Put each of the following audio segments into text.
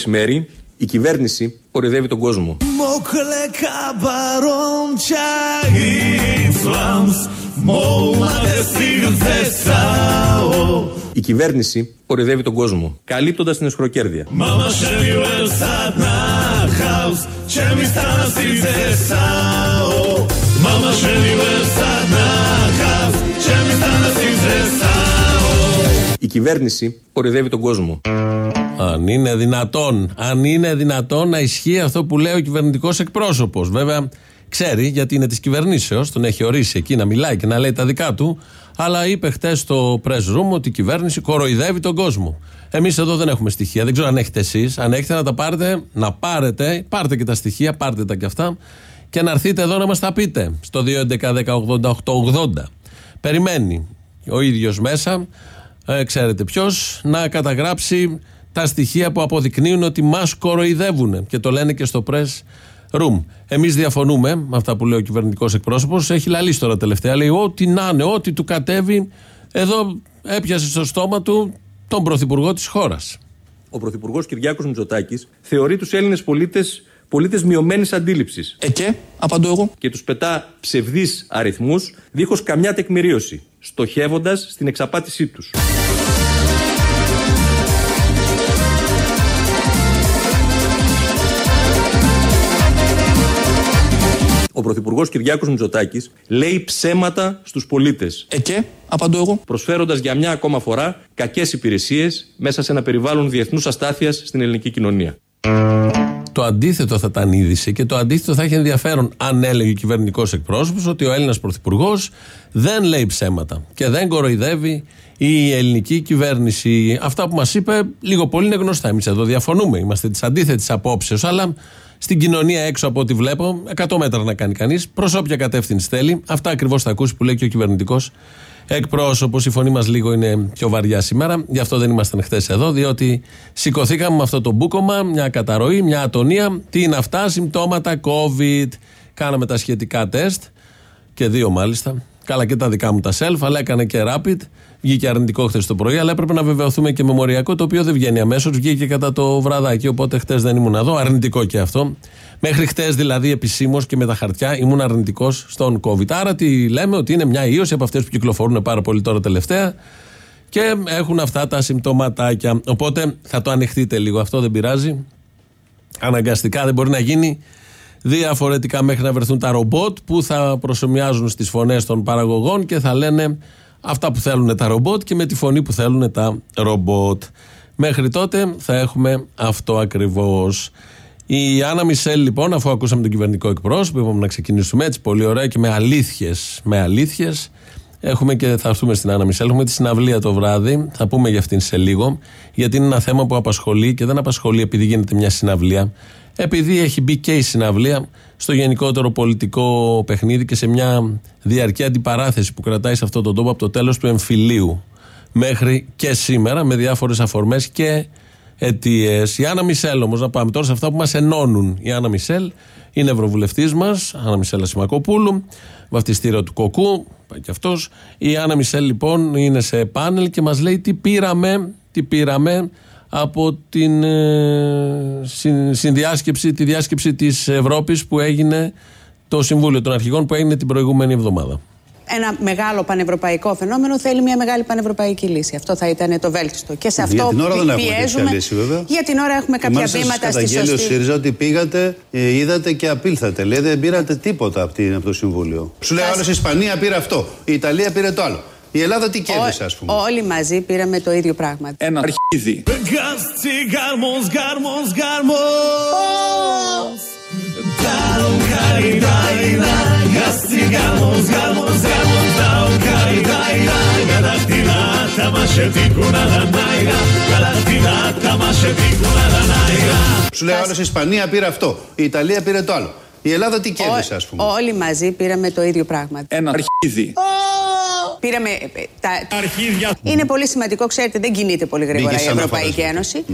Καλό μεσημέρι. Η κυβέρνηση κορυδεύει τον κόσμο. Η κυβέρνηση κορυδεύει τον κόσμο, καλύπτοντας την εσχροκέρδεια. Η κυβέρνηση κορυδεύει τον κόσμο. Αν είναι δυνατόν, αν είναι δυνατόν να ισχύει αυτό που λέει ο κυβερνητικός εκπρόσωπος. Βέβαια, ξέρει γιατί είναι της κυβερνήσεως, τον έχει ορίσει εκεί να μιλάει και να λέει τα δικά του. Αλλά είπε χτες στο press room ότι η κυβέρνηση κοροϊδεύει τον κόσμο. Εμείς εδώ δεν έχουμε στοιχεία. Δεν ξέρω αν έχετε εσείς. Αν έχετε να τα πάρετε, να πάρετε, πάρτε και τα στοιχεία, πάρτε τα κι αυτά και να έρθετε εδώ να μας τα πείτε. Στο 2.11.10.88.80. Περιμένει ο ίδιος μέσα, ε, ξέρετε ποιος, να καταγράψει τα στοιχεία που αποδεικνύουν ότι μας κοροϊδεύουν. Και το λένε και στο press room. Εμείς διαφωνούμε με αυτά που λέει ο κυβερνητικός εκπρόσωπος. Έχει λαλήσει τώρα τελευταία. Λέει ό,τι να είναι, ό,τι του κατέβει. Εδώ έπιασε στο στόμα του τον πρωθυπουργό της χώρας. Ο πρωθυπουργός Κυριάκος Μητσοτάκης θεωρεί τους Έλληνες πολίτες πολίτες μειωμένης αντίληψης. Ε, και, απαντώ εγώ. Και τους πετά ψευδείς αριθμούς δίχως καμιά τεκμηρίωση, στοχεύοντας στην εξαπάτησή τους. Ο Πρωθυπουργός Κυριάκος Μητσοτάκης λέει ψέματα στους πολίτες. Ε, και, απαντώ εγώ. Προσφέροντας για μια ακόμα φορά κακές υπηρεσίες μέσα σε ένα περιβάλλον διεθνούς αστάθειας στην ελληνική κοινωνία. Το αντίθετο θα ήταν είδηση και το αντίθετο θα έχει ενδιαφέρον αν έλεγε ο κυβερνητικός εκπρόσωπος ότι ο Έλληνας Πρωθυπουργός δεν λέει ψέματα και δεν κοροϊδεύει η ελληνική κυβέρνηση. Αυτά που μας είπε λίγο πολύ είναι γνωστά. Εμείς εδώ διαφωνούμε. Είμαστε της αντίθετης απόψεως, αλλά στην κοινωνία έξω από ό,τι βλέπω, 100 μέτρα να κάνει κανείς, προς όποια κατεύθυνση θέλει. Αυτά ακριβώς θα ακούσει που λέει και ο κυβερνητικός εκπρόσωπος. Η φωνή μας λίγο είναι πιο βαριά σήμερα. Γι' αυτό δεν ήμασταν χθες εδώ, διότι σηκωθήκαμε με αυτό το μπούκομα, μια καταρροή, μια ατονία. Τι είναι αυτά, συμπτώματα COVID. Κάναμε τα σχετικά τεστ και δύο μάλιστα. Καλά και τα δικά μου τα self, αλλά έκανα και rapid. Βγήκε αρνητικό χθες το πρωί, αλλά έπρεπε να βεβαιωθούμε και μεμοριακό, το οποίο δεν βγαίνει αμέσως. Βγήκε κατά το βραδάκι, οπότε χθες δεν ήμουν εδώ. Αρνητικό και αυτό. Μέχρι χτε δηλαδή επισήμως και με τα χαρτιά ήμουν αρνητικός στον COVID. Άρα τι λέμε, ότι είναι μια ίωση από αυτές που κυκλοφορούν πάρα πολύ τώρα τελευταία και έχουν αυτά τα συμπτωματάκια. Οπότε θα το ανοιχτείτε λίγο, αυτό δεν πειράζει. Αναγκαστικά δεν μπορεί να γίνει διαφορετικά μέχρι να βρεθούν τα ρομπότ που θα προσωμιάζουν στις φωνές των παραγωγών και θα λένε αυτά που θέλουν τα ρομπότ και με τη φωνή που θέλουν τα ρομπότ. Μέχρι τότε θα έχουμε αυτό ακριβώς. Η Άννα Μισελ, λοιπόν, αφού ακούσαμε τον κυβερνητικό εκπρόσωπο, είπαμε να ξεκινήσουμε έτσι πολύ ωραία και με αλήθειες. Με αλήθειες. Έχουμε και θα έρθουμε στην Άννα Μισελ. Έχουμε τη συναυλία το βράδυ. Θα πούμε για αυτήν σε λίγο. Γιατί είναι ένα θέμα που απασχολεί και δεν απασχολεί επειδή γίνεται μια συναυλία επειδή έχει μπει και η συναυλία στο γενικότερο πολιτικό παιχνίδι και σε μια διαρκή αντιπαράθεση που κρατάει σε αυτόν τον τόπο από το τέλος του εμφυλίου μέχρι και σήμερα με διάφορες αφορμές και αιτίες. Η Άννα Μισελ όμως, να πάμε τώρα σε αυτά που μας ενώνουν. Η Άννα Μισελ είναι ευρωβουλευτής μας, Άννα Μισελ Ασημακοπούλου, βαφτιστήριο του Κοκού, πάει και αυτός. Η Άννα Μισελ λοιπόν είναι σε πάνελ και μας λέει τι πήραμε, τι πήραμε από την ε, συνδιάσκεψη, τη διάσκεψη της Ευρώπης που έγινε το Συμβούλιο των Αρχηγών που έγινε την προηγούμενη εβδομάδα. Ένα μεγάλο πανευρωπαϊκό φαινόμενο θέλει μια μεγάλη πανευρωπαϊκή λύση. Αυτό θα ήταν το βέλτιστο. Και σε αυτό για την ώρα δεν πιέζουμε. λύση, βέβαια. Για την ώρα έχουμε κάποια και βήματα στη σωστή. σωστή. ΣΥΡΙΖΑ ότι πήγατε, ε, είδατε και απήλθατε. Λέει δεν πήρατε τίποτα από, την, από το Συμβούλιο. Σου λέει άλλο η Ισπανία πήρε αυτό, η Ιταλία πήρε το άλλο. Η Ελλάδα τι κέρδισε, ας πούμε; Όλοι μαζί πήραμε το ίδιο πράγμα. Ένα αρχίδι. Σου λέει άλλο η Ισπανία πήρε αυτό, η Ιταλία πήρε το άλλο. Η Ελλάδα τι κέρδισε, ας πούμε; Όλοι μαζί πήραμε το ίδιο πράγμα. Ένα αρχίδι. Πήραμε ε, τα αρχίδια. Είναι πολύ σημαντικό, ξέρετε, δεν κινείται πολύ γρήγορα η Ευρωπαϊκή Ένωση.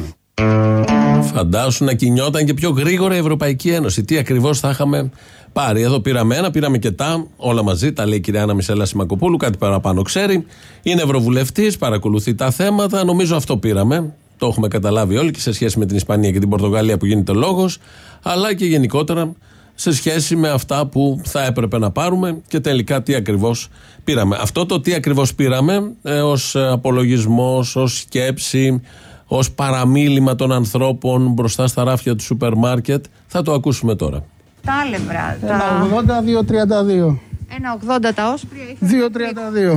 Φαντάσου να κινιόταν και πιο γρήγορα η Ευρωπαϊκή Ένωση. Τι ακριβώς θα είχαμε πάρει. Εδώ πήραμε ένα, πήραμε και τα, όλα μαζί. Τα λέει η κυρία Άννα Μισέλα Σιμακοπούλου, κάτι παραπάνω ξέρει. Είναι ευρωβουλευτής, παρακολουθεί τα θέματα. Νομίζω αυτό πήραμε. Το έχουμε καταλάβει όλοι και σε σχέση με την Ισπανία και την Πορτογαλία που γίνεται λόγος, αλλά και γενικότερα σε σχέση με αυτά που θα έπρεπε να πάρουμε και τελικά τι ακριβώς πήραμε. Αυτό το τι ακριβώς πήραμε ε, ως απολογισμός, ως σκέψη, ως παραμίλημα των ανθρώπων μπροστά στα ράφια του σούπερ μάρκετ θα το ακούσουμε τώρα. Τα άλευρα. Ένα 80, 2,32. Ένα 80 τα όσπρια.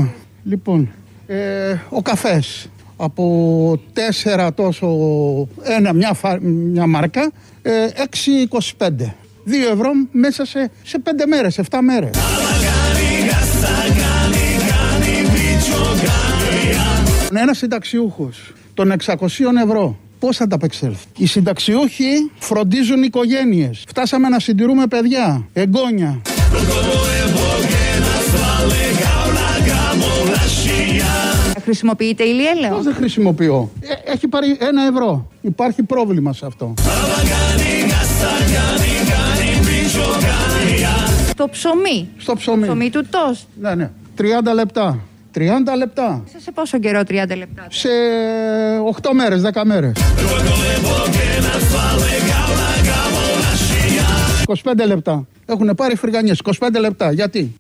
2,32. Λοιπόν, ε, ο καφές από 4 τόσο ένα, μια, φα, μια μάρκα, ε, 6,25. 2 ευρώ μέσα σε, σε 5 μέρες, 7 μέρες. Ένας συνταξιούχος των 600 ευρώ. Πώς θα τα απεξέλθει. Οι συνταξιούχοι φροντίζουν οικογένειες. Φτάσαμε να συντηρούμε παιδιά, εγγόνια. Χρησιμοποιείτε ηλιέλαιο. Πώς δεν χρησιμοποιώ; Ε, έχει πάρει ένα ευρώ. Υπάρχει πρόβλημα σε αυτό. Το ψωμί. Στο ψωμί. Ψωμί του τόστ. Ναι, ναι. 30 λεπτά. 30 λεπτά. Σε- Σε πόσο καιρό 30 λεπτά; Σε 8 μέρες, 10 μέρες. 25 λεπτά. Έχουν πάρει φρυγανιές. 25 λεπτά. Γιατί;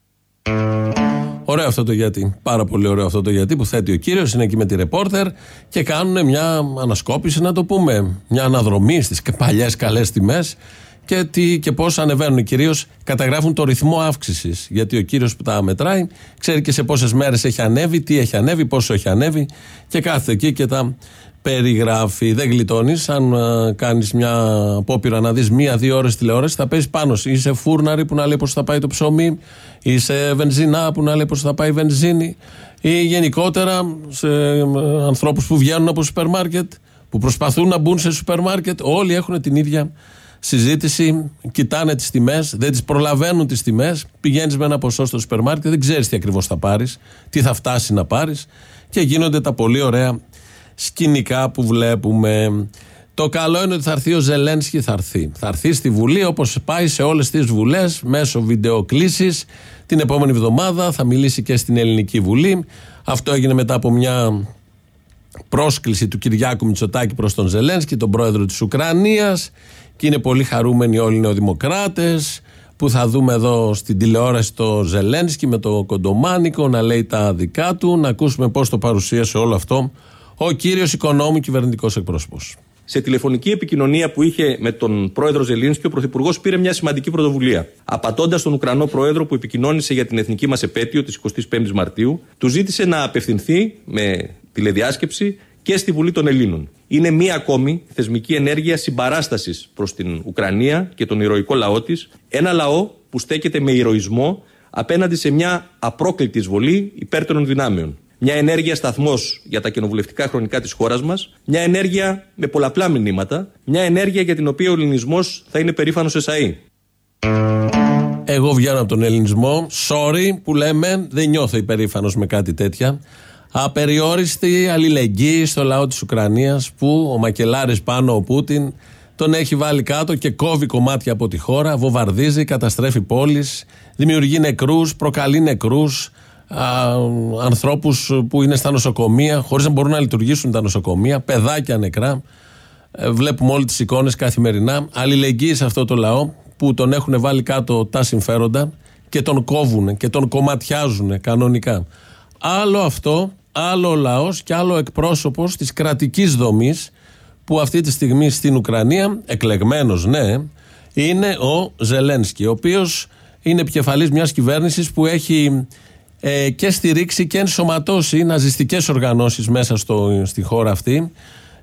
Ωραίο αυτό το γιατί. Πάρα πολύ ωραίο αυτό το γιατί που θέτει ο κύριος. Είναι εκεί με τη ρεπόρτερ και κάνουν μια ανασκόπηση, να το πούμε. Μια αναδρομή στις παλιές καλές τιμές και, τι, και πώς ανεβαίνουν. Κυρίως καταγράφουν το ρυθμό αύξησης. Γιατί ο κύριος που τα μετράει ξέρει και σε πόσες μέρες έχει ανέβει, τι έχει ανέβει, πόσο έχει ανέβει και κάθεται εκεί και τα περιγράφει. Δεν γλιτώνεις. Αν κάνεις μια απόπειρα να δεις μία-δύο ώρες τηλεόραση, θα πέσεις πάνω. σου. Είσαι φούρναρη που να λέει πώ θα πάει το ψωμί, είσαι βενζινά που να λέει πώ θα πάει η βενζίνη, ή γενικότερα σε ανθρώπους που βγαίνουν από σούπερ μάρκετ, που προσπαθούν να μπουν σε σούπερ μάρκετ. Όλοι έχουν την ίδια συζήτηση, κοιτάνε τις τιμές, δεν τις προλαβαίνουν τις τιμές. Πηγαίνεις με ένα ποσό στο σούπερ μάρκετ, δεν ξέρεις τι ακριβώς θα πάρεις, τι θα φτάσει να πάρεις και γίνονται τα πολύ ωραία σκηνικά που βλέπουμε. Το καλό είναι ότι θα έρθει ο Ζελένσκι, θα έρθει. Θα έρθει στη Βουλή όπως πάει σε όλες τις βουλές μέσω βιντεοκλήσης. Την επόμενη εβδομάδα θα μιλήσει και στην Ελληνική Βουλή. Αυτό έγινε μετά από μια πρόσκληση του Κυριάκου Μητσοτάκη προς τον Ζελένσκι, τον πρόεδρο της Ουκρανίας και είναι πολύ χαρούμενοι όλοι οι νεοδημοκράτες που θα δούμε εδώ στην τηλεόραση το Ζελένσκι με το κοντομάνικο να λέει τα δικά του, να ακούσουμε πώς το παρουσίασε όλο αυτό ο κύριος οικονόμου κυβερνητικός εκπρόσωπος. Σε τηλεφωνική επικοινωνία που είχε με τον πρόεδρο Ζελίνσκι, ο Πρωθυπουργός πήρε μια σημαντική πρωτοβουλία. Απατώντας τον Ουκρανό πρόεδρο που επικοινώνησε για την εθνική μας επέτειο της 25η Μαρτίου, του ζήτησε να απευθυνθεί με τηλεδιάσκεψη και στη Βουλή των Ελλήνων. Είναι μία ακόμη θεσμική ενέργεια συμπαράστασης προς την Ουκρανία και τον ηρωικό λαό της, ένα λαό που στέκεται με ηρωισμό απέναντι σε μια απρόκλητη εισβολή υπέρτερων δυνάμεων. Μια ενέργεια σταθμός για τα κοινοβουλευτικά χρονικά της χώρας μας. Μια ενέργεια με πολλαπλά μηνύματα. Μια ενέργεια για την οποία ο ελληνισμός θα είναι περήφανος εσαΐ. Εγώ βγαίνω από τον ελληνισμό. Sorry που λέμε, δεν νιώθω υπερήφανος με κάτι τέτοια. Απεριόριστη αλληλεγγύη στο λαό της Ουκρανίας που ο Μακελάρης πάνω ο Πούτιν τον έχει βάλει κάτω και κόβει κομμάτια από τη χώρα, βομβαρδίζει, καταστρέφει πόλεις, δημιουργεί νεκρούς, προκαλεί νεκρούς, ανθρώπους που είναι στα νοσοκομεία, χωρίς να μπορούν να λειτουργήσουν τα νοσοκομεία, παιδάκια νεκρά. Ε, βλέπουμε όλε τις εικόνες καθημερινά. Αλληλεγγύη σε αυτό το λαό που τον έχουν βάλει κάτω τα συμφέροντα και τον κόβουν και τον κομματιάζουν κανονικά. Άλλο αυτό, άλλο ο λαός και άλλο εκπρόσωπος της κρατικής δομής που αυτή τη στιγμή στην Ουκρανία, εκλεγμένος ναι, είναι ο Ζελένσκι, ο οποίος είναι επικεφαλής μιας κυβέρνησης που έχει ε, και στηρίξει και ενσωματώσει ναζιστικές οργανώσεις μέσα στο, στη χώρα αυτή.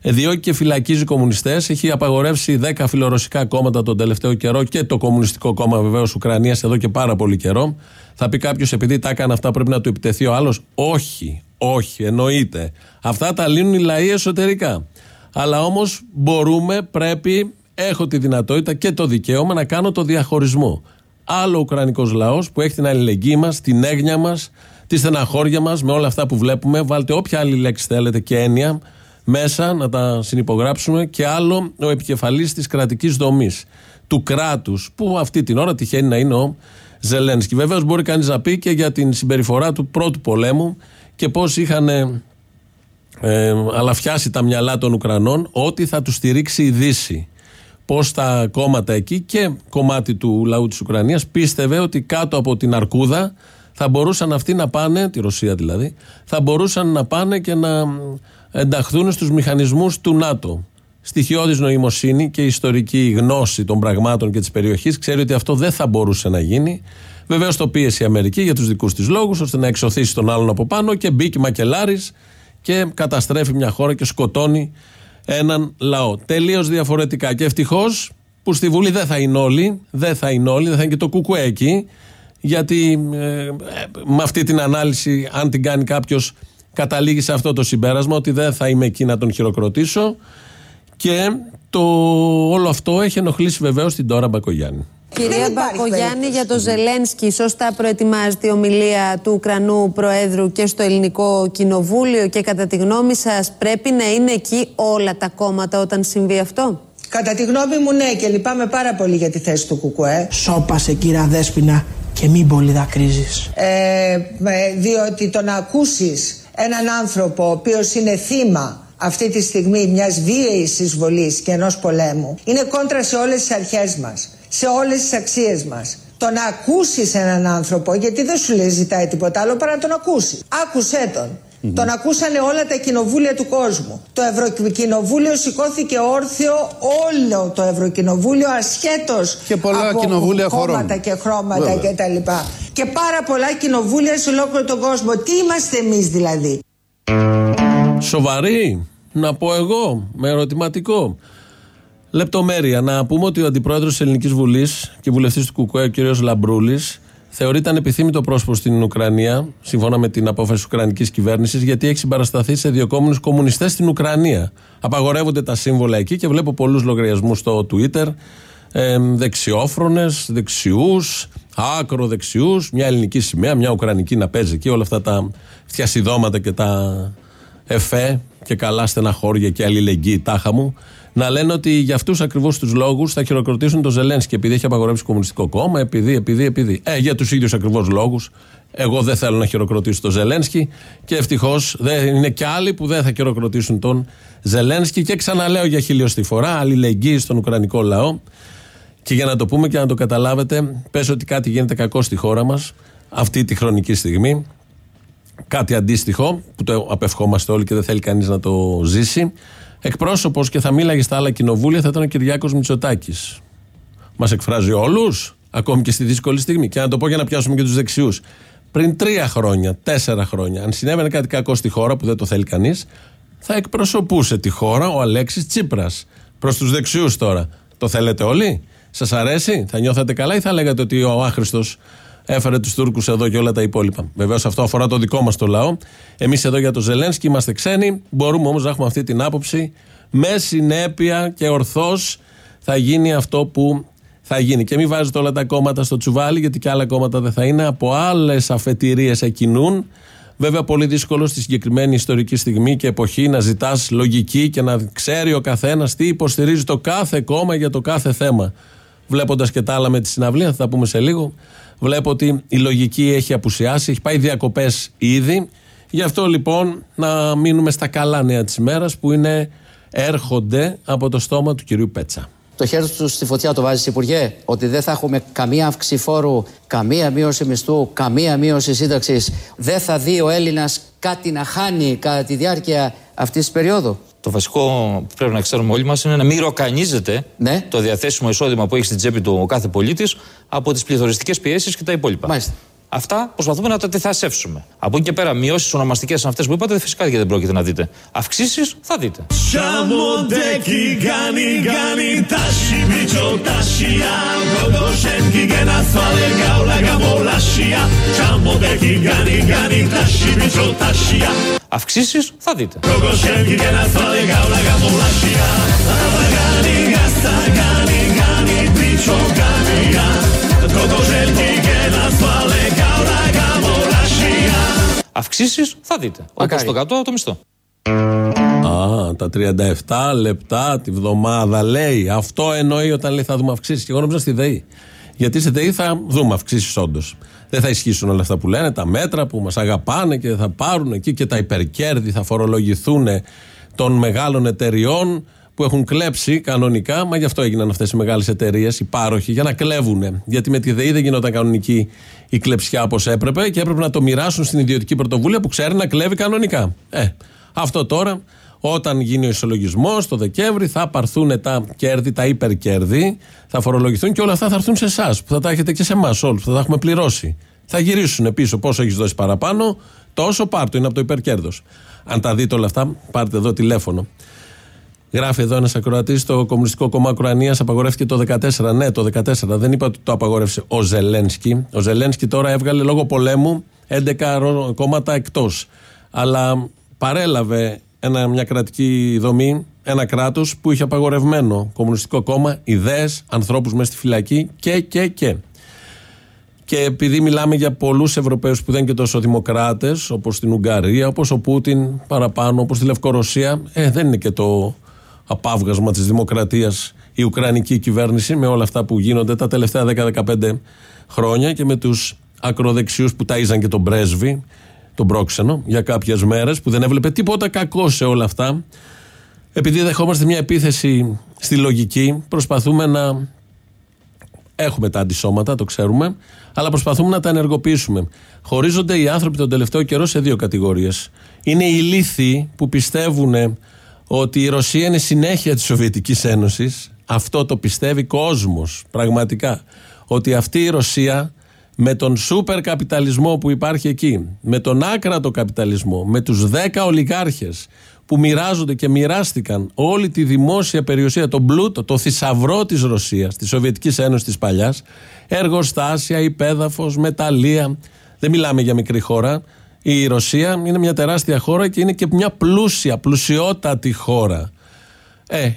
Ε, διώκει και φυλακίζει κομμουνιστές. Έχει απαγορεύσει 10 φιλορωσικά κόμματα τον τελευταίο καιρό και το Κομμουνιστικό Κόμμα βεβαίως Ουκρανίας εδώ και πάρα πολύ καιρό. Θα πει κάποιος επειδή τα έκανε αυτά πρέπει να του επιτεθεί ο άλλος. Όχι, όχι, εννοείται. Αυτά τα λύνουν οι λαοί εσωτερικά. Αλλά όμως μπορούμε, πρέπει, έχω τη δυνατότητα και το δικαίωμα να κάνω το διαχωρισμό. Άλλο Ουκρανικός λαός που έχει την αλληλεγγύη μας, την έγνοια μας, τη στεναχώρια μας με όλα αυτά που βλέπουμε. Βάλτε όποια άλλη λέξη θέλετε και έννοια μέσα να τα συνυπογράψουμε και άλλο ο επικεφαλής της κρατικής δομής του κράτους που αυτή την ώρα τυχαίνει να είναι ο Ζελένσκι. Βεβαίως μπορεί κανείς να πει και για την συμπεριφορά του πρώτου πολέμου και πώς είχαν ε, αλλά φτιάσει τα μυαλά των Ουκρανών ότι θα τους στηρίξει η Δύση. Πώς τα κόμματα εκεί και κομμάτι του λαού της Ουκρανίας πίστευε ότι κάτω από την αρκούδα θα μπορούσαν αυτοί να πάνε, τη Ρωσία δηλαδή, θα μπορούσαν να πάνε και να ενταχθούν στους μηχανισμούς του ΝΑΤΟ. Στοιχειώδης νοημοσύνη και ιστορική γνώση των πραγμάτων και της περιοχής ξέρει ότι αυτό δεν θα μπορούσε να γίνει. Βεβαίως το πίεσε η Αμερική για τους δικούς της λόγους ώστε να εξωθήσει τον άλλον από πάνω και μπήκε μακελάρης και καταστρέφει μια χώρα και σκοτώνει έναν λαό. Τελείως διαφορετικά. Και ευτυχώς που στη Βουλή δεν θα είναι όλοι, δεν θα είναι όλοι, δεν θα είναι και το κουκουέ εκεί, γιατί ε, με αυτή την ανάλυση, αν την κάνει κάποιος, καταλήγει σε αυτό το συμπέρασμα ότι δεν θα είμαι εκεί να τον χειροκροτήσω. Και το όλο αυτό έχει ενοχλήσει βεβαίως την τώρα Μπακογιάννη. Κυρία Μπακογιάννη, για το Ζελένσκι, σωστά προετοιμάζεται η ομιλία του Ουκρανού Προέδρου και στο Ελληνικό Κοινοβούλιο και κατά τη γνώμη σας πρέπει να είναι εκεί όλα τα κόμματα όταν συμβεί αυτό; Κατά τη γνώμη μου ναι και λυπάμαι πάρα πολύ για τη θέση του ΚΚΕ. Σώπασε κύρα Δέσποινα και μην πολύ δακρύζεις. Ε, διότι το να ακούσεις έναν άνθρωπο ο οποίος είναι θύμα αυτή τη στιγμή μιας βίαιης εισβολής και ενός πολέμου είναι κόντρα σε όλες τις αρχές μας, σε όλες τις αξίες μας. Το να ακούσεις έναν άνθρωπο, γιατί δεν σου λέει ζητάει τίποτα άλλο παρά να τον ακούσεις. Άκουσέ τον. Τον ακούσανε όλα τα κοινοβούλια του κόσμου. Το Ευρωκοινοβούλιο σηκώθηκε όρθιο όλο το Ευρωκοινοβούλιο ασχέτως και πολλά από κοινοβούλια κόμματα χωρών. και χρώματα κτλ. Και πάρα πολλά κοινοβούλια σε ολόκληρο τον κόσμο. Τι είμαστε εμείς δηλαδή; Σοβαρή, να πω εγώ, με ερωτηματικό. Λεπτομέρεια. Να πούμε ότι ο αντιπρόεδρος της Ελληνικής Βουλής και βουλευτής του ΚΚΕ, ο κ. Λαμπρούλης, θεωρείται ανεπιθύμητο πρόσωπο στην Ουκρανία, σύμφωνα με την απόφαση της Ουκρανικής κυβέρνησης, γιατί έχει συμπαρασταθεί σε διοκόμενου κομμουνιστές στην Ουκρανία. Απαγορεύονται τα σύμβολα εκεί και βλέπω πολλούς λογαριασμούς στο Twitter. Ε, δεξιόφρονες, δεξιούς, άκρο δεξιού, μια ελληνική σημαία, μια ουκρανική να παίζει εκεί, όλα αυτά τα φτιασιδώματα και τα εφέ και καλά στεναχώρια και αλληλεγγύη τάχα μου, να λένε ότι για αυτούς ακριβώς τους λόγους θα χειροκροτήσουν το Ζελένσκι επειδή έχει απαγορεύσει το Κομμουνιστικό Κόμμα, επειδή, επειδή, επειδή. Ε, για τους ίδιους ακριβώς λόγους. Εγώ δεν θέλω να χειροκροτήσω τον Ζελένσκι και ευτυχώς είναι και άλλοι που δεν θα χειροκροτήσουν τον Ζελένσκι. Και ξαναλέω για χιλιοστή φορά, αλληλεγγύη στον Ουκρανικό λαό. Και για να το πούμε και να το καταλάβετε, πες ότι κάτι γίνεται κακό στη χώρα μας αυτή τη χρονική στιγμή. Κάτι αντίστοιχο που το απευχόμαστε όλοι και δεν θέλει κανείς να το ζήσει. Εκπρόσωπος και θα μίλαγε στα άλλα κοινοβούλια θα ήταν ο Κυριάκος Μητσοτάκης. Μας εκφράζει όλους, ακόμη και στη δύσκολη στιγμή. Και να το πω για να πιάσουμε και τους δεξιούς. Πριν τρία χρόνια, τέσσερα χρόνια, αν συνέβαινε κάτι κακό στη χώρα που δεν το θέλει κανείς, θα εκπροσωπούσε τη χώρα ο Αλέξης Τσίπρας. Προς τους δεξιούς τώρα. Το θέλετε όλοι, σας αρέσει, θα νιώθετε καλά ή θα λέγατε ότι ο άχρηστος έφερε τους Τούρκους εδώ και όλα τα υπόλοιπα. Βεβαίως αυτό αφορά το δικό μας το λαό. Εμείς εδώ για το Ζελένσκι είμαστε ξένοι. Μπορούμε όμως να έχουμε αυτή την άποψη. Με συνέπεια και ορθώς θα γίνει αυτό που θα γίνει. Και μην βάζετε όλα τα κόμματα στο τσουβάλι, γιατί και άλλα κόμματα δεν θα είναι. Από άλλες αφετηρίες εκκινούν. Βέβαια, πολύ δύσκολο στη συγκεκριμένη ιστορική στιγμή και εποχή να ζητάς λογική και να ξέρει ο καθένας τι υποστηρίζει το κάθε κόμμα για το κάθε θέμα. Βλέποντας και τα άλλα με τη συναυλία, θα τα πούμε σε λίγο. Βλέπω ότι η λογική έχει απουσιάσει, έχει πάει διακοπές ήδη. Γι' αυτό λοιπόν να μείνουμε στα καλά νέα της ημέρας που είναι έρχονται από το στόμα του κυρίου Πέτσα. Το χέρι του στη φωτιά το βάζεις, Υπουργέ, ότι δεν θα έχουμε καμία αύξηση φόρου, καμία μείωση μισθού, καμία μείωση σύνταξης. Δεν θα δει ο Έλληνας κάτι να χάνει κατά τη διάρκεια αυτής της περίοδου. Το βασικό που πρέπει να ξέρουμε όλοι μας είναι να μην ροκανίζεται Ναι. το διαθέσιμο εισόδημα που έχει στην τσέπη του ο κάθε πολίτης από τις πληθωριστικές πιέσεις και τα υπόλοιπα. Μάλιστα. Αυτά προσπαθούμε να τα αντιθασεύσουμε. Από εκεί και πέρα, μειώσεις ονομαστικές σαν αυτές που είπατε, φυσικά και δεν πρόκειται να δείτε. Αυξήσεις θα δείτε. Αυξήσεις θα δείτε. Αυξήσεις θα δείτε. Όπως Μακάρι. το κάτω το μισθό. Α, τα 37 λεπτά τη βδομάδα λέει. Αυτό εννοεί όταν λέει θα δούμε αυξήσεις. Και εγώ νόμιζα στη ΔΕΗ. Γιατί στη ΔΕΗ θα δούμε αυξήσεις όντως. Δεν θα ισχύσουν όλα αυτά που λένε, τα μέτρα που μας αγαπάνε και θα πάρουν εκεί και τα υπερκέρδη θα φορολογηθούν των μεγάλων εταιριών που έχουν κλέψει κανονικά. Μα γι' αυτό έγιναν αυτές οι μεγάλες εταιρείες, οι πάροχοι, για να κλέβουν. Γιατί με τη ΔΕΗ δεν γινόταν κανονική η κλεψιά όπως έπρεπε και έπρεπε να το μοιράσουν στην ιδιωτική πρωτοβουλία που ξέρει να κλέβει κανονικά. Ε, αυτό τώρα, όταν γίνει ο ισολογισμός το Δεκέμβρη, θα πάρθουν τα κέρδη, τα υπερκέρδη, θα φορολογηθούν και όλα αυτά θα έρθουν σε εσάς, που θα τα έχετε και σε εμάς όλους, που θα τα έχουμε πληρώσει. Θα γυρίσουν πίσω πόσο έχεις δώσει παραπάνω, τόσο πάρτο, είναι από το υπερκέρδος. Αν τα δείτε όλα αυτά, πάρτε εδώ τηλέφωνο. Γράφει εδώ ένας ακροατής: Το Κομμουνιστικό Κόμμα Ουκρανία απαγορεύτηκε το 2014. Ναι, το 2014. Δεν είπα ότι το απαγορεύσε ο Ζελένσκι. Ο Ζελένσκι τώρα έβγαλε λόγω πολέμου 11 κόμματα εκτός. Αλλά παρέλαβε ένα, μια κρατική δομή, ένα κράτος που είχε απαγορευμένο Κομμουνιστικό Κόμμα, ιδέες, ανθρώπους μέσα στη φυλακή και, και, και. Και επειδή μιλάμε για πολλούς Ευρωπαίους που δεν είναι και τόσο δημοκράτες, όπως στην Ουγγαρία, όπως ο Πούτιν παραπάνω, όπως τη Λευκορωσία, ε, δεν είναι και το απάβγασμα της δημοκρατίας η Ουκρανική κυβέρνηση με όλα αυτά που γίνονται τα τελευταία 10-15 χρόνια και με τους ακροδεξιούς που ταΐζαν και τον πρέσβη, τον πρόξενο, για κάποιες μέρες, που δεν έβλεπε τίποτα κακό σε όλα αυτά. Επειδή δεχόμαστε μια επίθεση στη λογική, προσπαθούμε να έχουμε τα αντισώματα, το ξέρουμε, αλλά προσπαθούμε να τα ενεργοποιήσουμε. Χωρίζονται οι άνθρωποι τον τελευταίο καιρό σε δύο κατηγορίες. Είναι οι λύθοι που πιστεύουν ότι η Ρωσία είναι συνέχεια της Σοβιετικής Ένωσης. Αυτό το πιστεύει κόσμος πραγματικά. Ότι αυτή η Ρωσία με τον σούπερ καπιταλισμό που υπάρχει εκεί, με τον άκρατο καπιταλισμό, με τους δέκα ολιγάρχες που μοιράζονται και μοιράστηκαν όλη τη δημόσια περιουσία, τον πλούτο, το θησαυρό της Ρωσίας, της Σοβιετικής Ένωσης της παλιάς, εργοστάσια, υπέδαφος, μεταλλεία, δεν μιλάμε για μικρή χώρα, η Ρωσία είναι μια τεράστια χώρα και είναι και μια πλούσια, πλουσιότατη χώρα. Ε,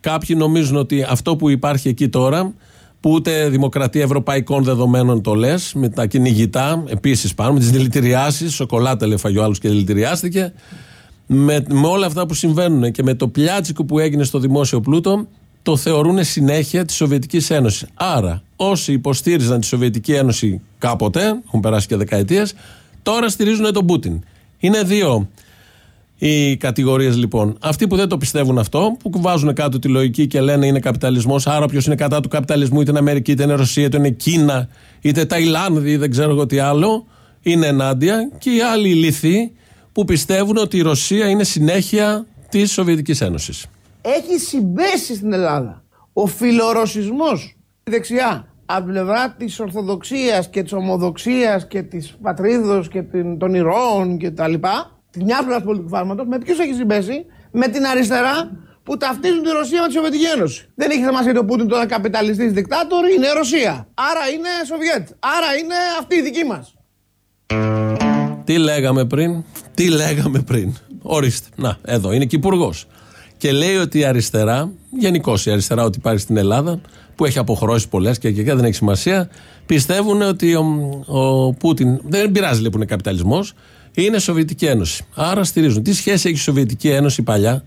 κάποιοι νομίζουν ότι αυτό που υπάρχει εκεί τώρα, που ούτε δημοκρατία ευρωπαϊκών δεδομένων το λες, με τα κυνηγητά επίσης πάνω, με τις δηλητηριάσεις, σοκολάτα λέει ο άλλο και δηλητηριάστηκε, με, με όλα αυτά που συμβαίνουν και με το πλιάτσικο που έγινε στο δημόσιο πλούτο, το θεωρούν συνέχεια της Σοβιετικής Ένωσης. Άρα, όσοι υποστήριζαν τη Σοβιετική Ένωση κάποτε, έχουν περάσει και δεκαετίες, Τώρα στηρίζουν τον Πούτιν. Είναι δύο οι κατηγορίες λοιπόν. Αυτοί που δεν το πιστεύουν αυτό, που βάζουν κάτω τη λογική και λένε είναι καπιταλισμός, άρα όποιο είναι κατά του καπιταλισμού, είτε είναι Αμερική, είτε είναι Ρωσία, είτε είναι Κίνα, είτε Ταϊλάνδη, δεν ξέρω εγώ τι άλλο, είναι ενάντια. Και οι άλλοι λυθοί που πιστεύουν ότι η Ρωσία είναι συνέχεια της Σοβιετικής Ένωσης. Έχει συμπέσει στην Ελλάδα ο φιλορωσισμός δεξιά από την πλευρά της Ορθοδοξίας και της Ομοδοξίας και της Πατρίδος και των ηρώων και τα λοιπά, τη μια πλευρά του πολιτικού φάρματος, με ποιους έχεις συμπέσει, με την αριστερά που ταυτίζουν τη Ρωσία με τη Σοβιετική Ένωση. Δεν έχει σημασία ότι ο Πούτιν τώρα καπιταλιστής δικτάτορ, είναι Ρωσία. Άρα είναι Σοβιέτ. Άρα είναι αυτή η δική μας. Τι λέγαμε πριν, τι λέγαμε πριν; Ορίστε. Να, εδώ είναι και υπουργός. Και λέει ότι η αριστερά, γενικώς η αριστερά, ότι υπάρχει στην Ελλάδα, που έχει αποχρώσει πολλές και, και, και δεν έχει σημασία, πιστεύουν ότι ο, ο Πούτιν. Δεν πειράζει λέει που είναι καπιταλισμός, είναι Σοβιετική Ένωση. Άρα στηρίζουν. Τι σχέση έχει η Σοβιετική Ένωση παλιά,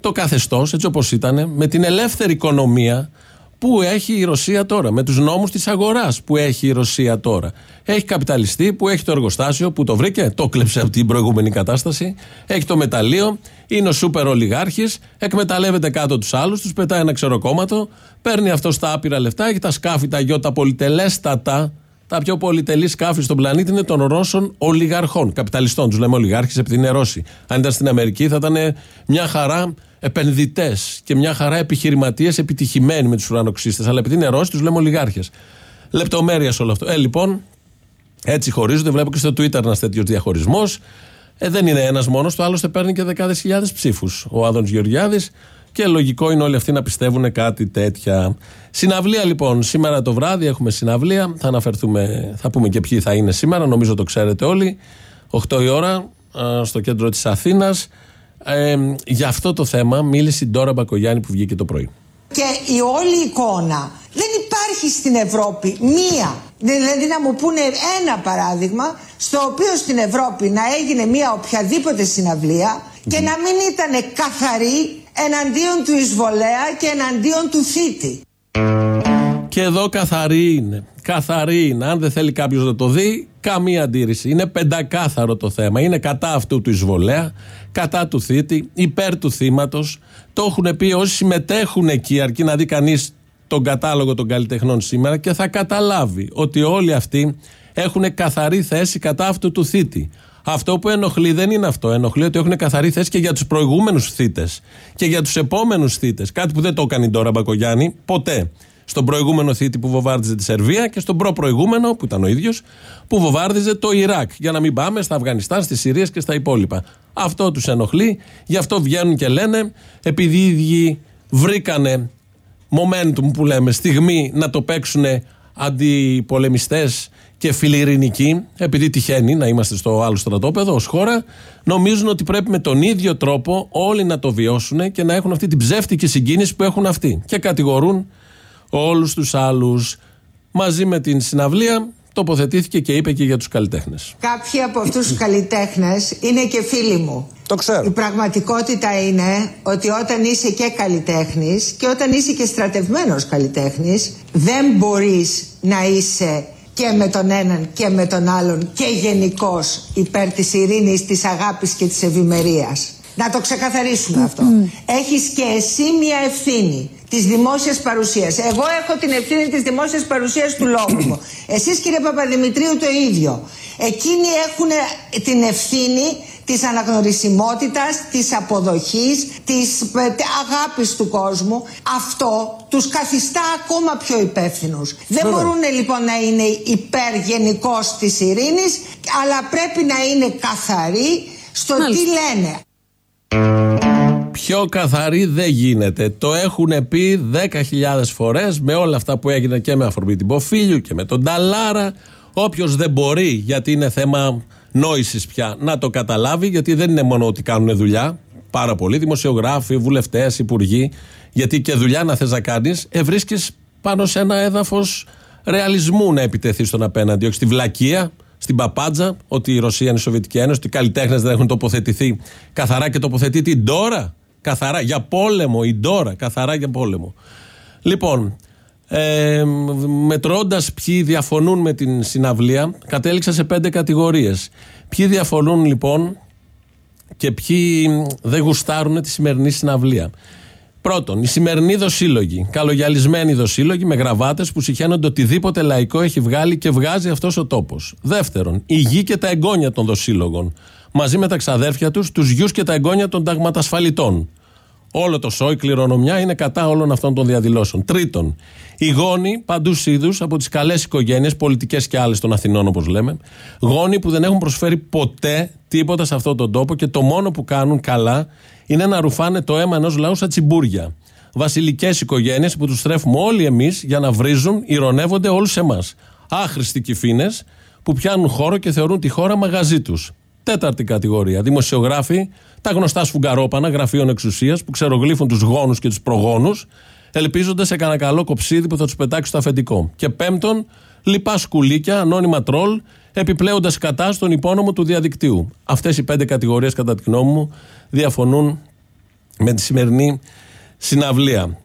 το καθεστώς, έτσι όπως ήταν, με την ελεύθερη οικονομία που έχει η Ρωσία τώρα, με τους νόμους της αγοράς που έχει η Ρωσία τώρα. Έχει καπιταλιστή που έχει το εργοστάσιο που το βρήκε, το κλέψε από την προηγούμενη κατάσταση. Έχει το μεταλλείο, είναι ο σούπερ ολιγάρχης, εκμεταλλεύεται κάτω τους άλλους, τους πετάει ένα ξεροκόμματο, παίρνει αυτό στα άπειρα λεφτά, έχει τα σκάφη, τα γιώτα πολυτελέστατα. Τα πιο πολυτελή σκάφη στον πλανήτη είναι των Ρώσων ολιγαρχών, καπιταλιστών. Τους λέμε ολιγάρχες επειδή είναι Ρώσοι. Αν ήταν στην Αμερική θα ήταν μια χαρά επενδυτές και μια χαρά επιχειρηματίες επιτυχημένοι με τους ουρανοξύστες. Αλλά επειδή είναι Ρώσοι, τους λέμε ολιγάρχες. Λεπτομέρειας όλο αυτό. Ε, λοιπόν, έτσι χωρίζονται. Βλέπω και στο Twitter ένας τέτοιος διαχωρισμός. Ε, δεν είναι ένας μόνος, το άλλωστε παίρνει και δεκάδες χιλιάδες ψήφους. Ο Άδωνς Γεωργιάδης. Και λογικό είναι όλοι αυτοί να πιστεύουν κάτι τέτοια. Συναυλία λοιπόν, σήμερα το βράδυ έχουμε συναυλία. Θα αναφερθούμε, θα πούμε και ποιοι θα είναι σήμερα. Νομίζω το ξέρετε όλοι. 8 η ώρα στο κέντρο της Αθήνας. Ε, για αυτό το θέμα μίλησε η Ντόρα Μπακογιάννη που βγήκε το πρωί. Και η όλη εικόνα δεν υπάρχει στην Ευρώπη μία. Δηλαδή να μου πούνε ένα παράδειγμα στο οποίο στην Ευρώπη να έγινε μία οποιαδήποτε συναυλία και να μην ήταν καθαρή εναντίον του εισβολέα και εναντίον του θήτη. Και εδώ καθαρή είναι. Καθαρή είναι. Αν δεν θέλει κάποιος να το δει, καμία αντίρρηση. Είναι πεντακάθαρο το θέμα. Είναι κατά αυτού του εισβολέα, κατά του θήτη, υπέρ του θύματος. Το έχουν πει όσοι συμμετέχουν εκεί, αρκεί να δει κανείς τον κατάλογο των καλλιτεχνών σήμερα και θα καταλάβει ότι όλοι αυτοί έχουν καθαρή θέση κατά αυτού του θήτη. Αυτό που ενοχλεί δεν είναι αυτό. Ενοχλεί ότι έχουν καθαρή θέση και για τους προηγούμενους θήτες και για τους επόμενους θήτες. Κάτι που δεν το έκανε τώρα Μπακογιάννη ποτέ. Στον προηγούμενο θήτη που βομβάρδιζε τη Σερβία και στον προ-προηγούμενο, που ήταν ο ίδιος, που βομβάρδιζε το Ιράκ. Για να μην πάμε στα Αφγανιστάν, στις Συρίες και στα υπόλοιπα. Αυτό τους ενοχλεί, γι' αυτό βγαίνουν και λένε, επειδή οι ίδιοι βρήκανε momentum που λέμε, στιγμή να το παίξουν αντιπολεμιστές και φιλιρινικοί, επειδή τυχαίνει να είμαστε στο άλλο στρατόπεδο ως χώρα, νομίζουν ότι πρέπει με τον ίδιο τρόπο όλοι να το βιώσουν και να έχουν αυτή την ψεύτικη συγκίνηση που έχουν αυτοί. Και κατηγορούν όλους τους άλλους. Μαζί με την συναυλία τοποθετήθηκε και είπε και για τους καλλιτέχνες. Κάποιοι από αυτούς τους καλλιτέχνες είναι και φίλοι μου. Το ξέρω. Η πραγματικότητα είναι ότι όταν είσαι και καλλιτέχνης και όταν είσαι και στρατευμένος καλλιτέχνης, δεν μπορείς να είσαι και με τον έναν και με τον άλλον και γενικώς υπέρ της ειρήνης, της αγάπης και της ευημερίας. Να το ξεκαθαρίσουμε αυτό. Έχεις και εσύ μια ευθύνη της δημόσιας παρουσίας. Εγώ έχω την ευθύνη της δημόσιας παρουσίας του λόγου μου. Εσείς κύριε Παπαδημητρίου το ίδιο. Εκείνοι έχουν την ευθύνη της αναγνωρισιμότητας, της αποδοχής, της ε, αγάπης του κόσμου. Αυτό τους καθιστά ακόμα πιο υπεύθυνους. Δεν μπορούν λοιπόν να είναι υπέρ γενικώ της ειρήνης, αλλά πρέπει να είναι καθαροί στο τι λένε. Πιο καθαρή δεν γίνεται. Το έχουν πει 10.000 φορές με όλα αυτά που έγιναν και με αφορμή την Ποφίλιου και με τον Ταλάρα. Όποιος δεν μπορεί, γιατί είναι θέμα νόησης πια, να το καταλάβει, γιατί δεν είναι μόνο ότι κάνουν δουλειά. Πάρα πολλοί δημοσιογράφοι, βουλευτές, υπουργοί. Γιατί και δουλειά να θες να κάνεις, ευρίσκει πάνω σε ένα έδαφος ρεαλισμού να επιτεθεί στον απέναντι. Όχι στη βλακεία, στην παπάντζα, ότι η Ρωσία είναι η Σοβιετική Ένωση, ότι οι καλλιτέχνες δεν έχουν τοποθετηθεί καθαρά και τοποθετεί την τώρα. Καθαρά για πόλεμο, η τώρα, καθαρά για πόλεμο. Λοιπόν, ε, μετρώντας ποιοι διαφωνούν με την συναυλία, κατέληξα σε πέντε κατηγορίες. Ποιοι διαφωνούν λοιπόν και ποιοι δεν γουστάρουν τη σημερινή συναυλία. Πρώτον, οι σημερινοί δοσύλλογοι, καλογιαλισμένοι δοσύλλογοι με γραβάτες που συχαίνονται οτιδήποτε λαϊκό έχει βγάλει και βγάζει αυτός ο τόπος. Δεύτερον, η γη και τα εγγόνια των δοσύλλογων, μαζί με τα ξαδέρφια τους, τους γιους και τα εγγόνια των ταγματασφαλιτών. Όλο το σόι κληρονομιά είναι κατά όλων αυτών των διαδηλώσεων. Τρίτον, οι γόνοι παντού είδου από τις καλές οικογένειες, πολιτικές και άλλες των Αθηνών, όπως λέμε, γόνοι που δεν έχουν προσφέρει ποτέ τίποτα σε αυτόν τον τόπο και το μόνο που κάνουν καλά είναι να ρουφάνε το αίμα ενός λαού σαν τσιμπούρια. Βασιλικές οικογένειες που τους στρέφουμε όλοι εμείς για να βρίζουν, ηρωνεύονται όλους εμάς. Άχρηστοι κυφίνες που πιάνουν χώρο και θεωρούν τη χώρα μαγαζί τους. Τέταρτη κατηγορία. Δημοσιογράφοι, τα γνωστά σφουγγαρόπανα γραφείων εξουσίας που ξερογλύφουν τους γόνους και τους προγόνους, ελπίζοντα σε κανένα καλό κοψίδι που θα τους πετάξει στο αφεντικό. Και πέμπτον, λοιπά σκουλίκια, ανώνυμα τρόλ, επιπλέοντας κατά στον υπόνομο του διαδικτύου. Αυτές οι πέντε κατηγορίες, κατά τη γνώμη μου, διαφωνούν με τη σημερινή συναυλία.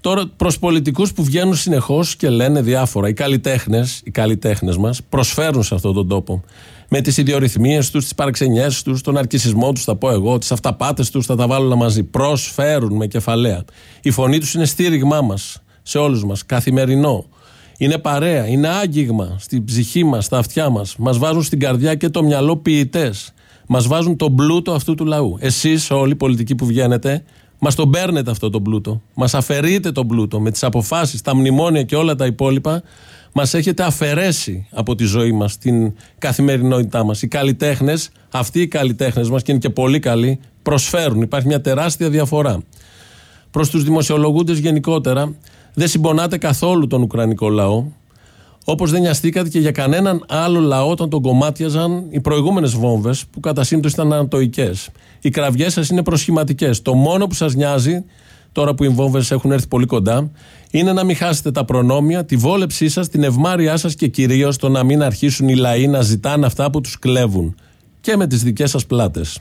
Τώρα προς πολιτικούς που βγαίνουν συνεχώς και λένε διάφορα. Οι καλλιτέχνες, οι καλλιτέχνες μας προσφέρουν σε αυτόν τον τόπο. Με τις ιδιορυθμίες τους, τις παραξενιές τους, τον αρκισμό τους, θα πω εγώ, τις αυταπάτες τους, θα τα βάλω όλα μαζί. Προσφέρουν με κεφαλαία. Η φωνή τους είναι στήριγμά μας, σε όλους μας, καθημερινό. Είναι παρέα, είναι άγγιγμα στην ψυχή μας, στα αυτιά μας. Μας βάζουν στην καρδιά και το μυαλό ποιητές. Μας βάζουν τον πλούτο αυτού του λαού. Εσείς, όλοι οι πολιτικοί που βγαίνετε, Μας τον παίρνετε αυτό τον πλούτο. Μας αφαιρείτε τον πλούτο με τις αποφάσεις, τα μνημόνια και όλα τα υπόλοιπα. Μας έχετε αφαιρέσει από τη ζωή μας, την καθημερινότητά μας. Οι καλλιτέχνες, αυτοί οι καλλιτέχνες μας, και είναι και πολύ καλοί, προσφέρουν. Υπάρχει μια τεράστια διαφορά. Προς τους δημοσιολογούντες γενικότερα, δεν συμπονάτε καθόλου τον Ουκρανικό λαό. Όπως δεν νοιαστήκατε και για κανέναν άλλο λαό όταν τον κομμάτιαζαν οι προηγούμενες βόμβες που κατά σύμπτωση ήταν ανατοικέ. Οι κραυγές σας είναι προσχηματικές. Το μόνο που σας νοιάζει, τώρα που οι βόμβε έχουν έρθει πολύ κοντά, είναι να μην χάσετε τα προνόμια, τη βόλεψή σας, την ευμάρειά σας και κυρίως το να μην αρχίσουν οι λαοί να ζητάνε αυτά που τους κλέβουν. Και με τις δικές σας πλάτες.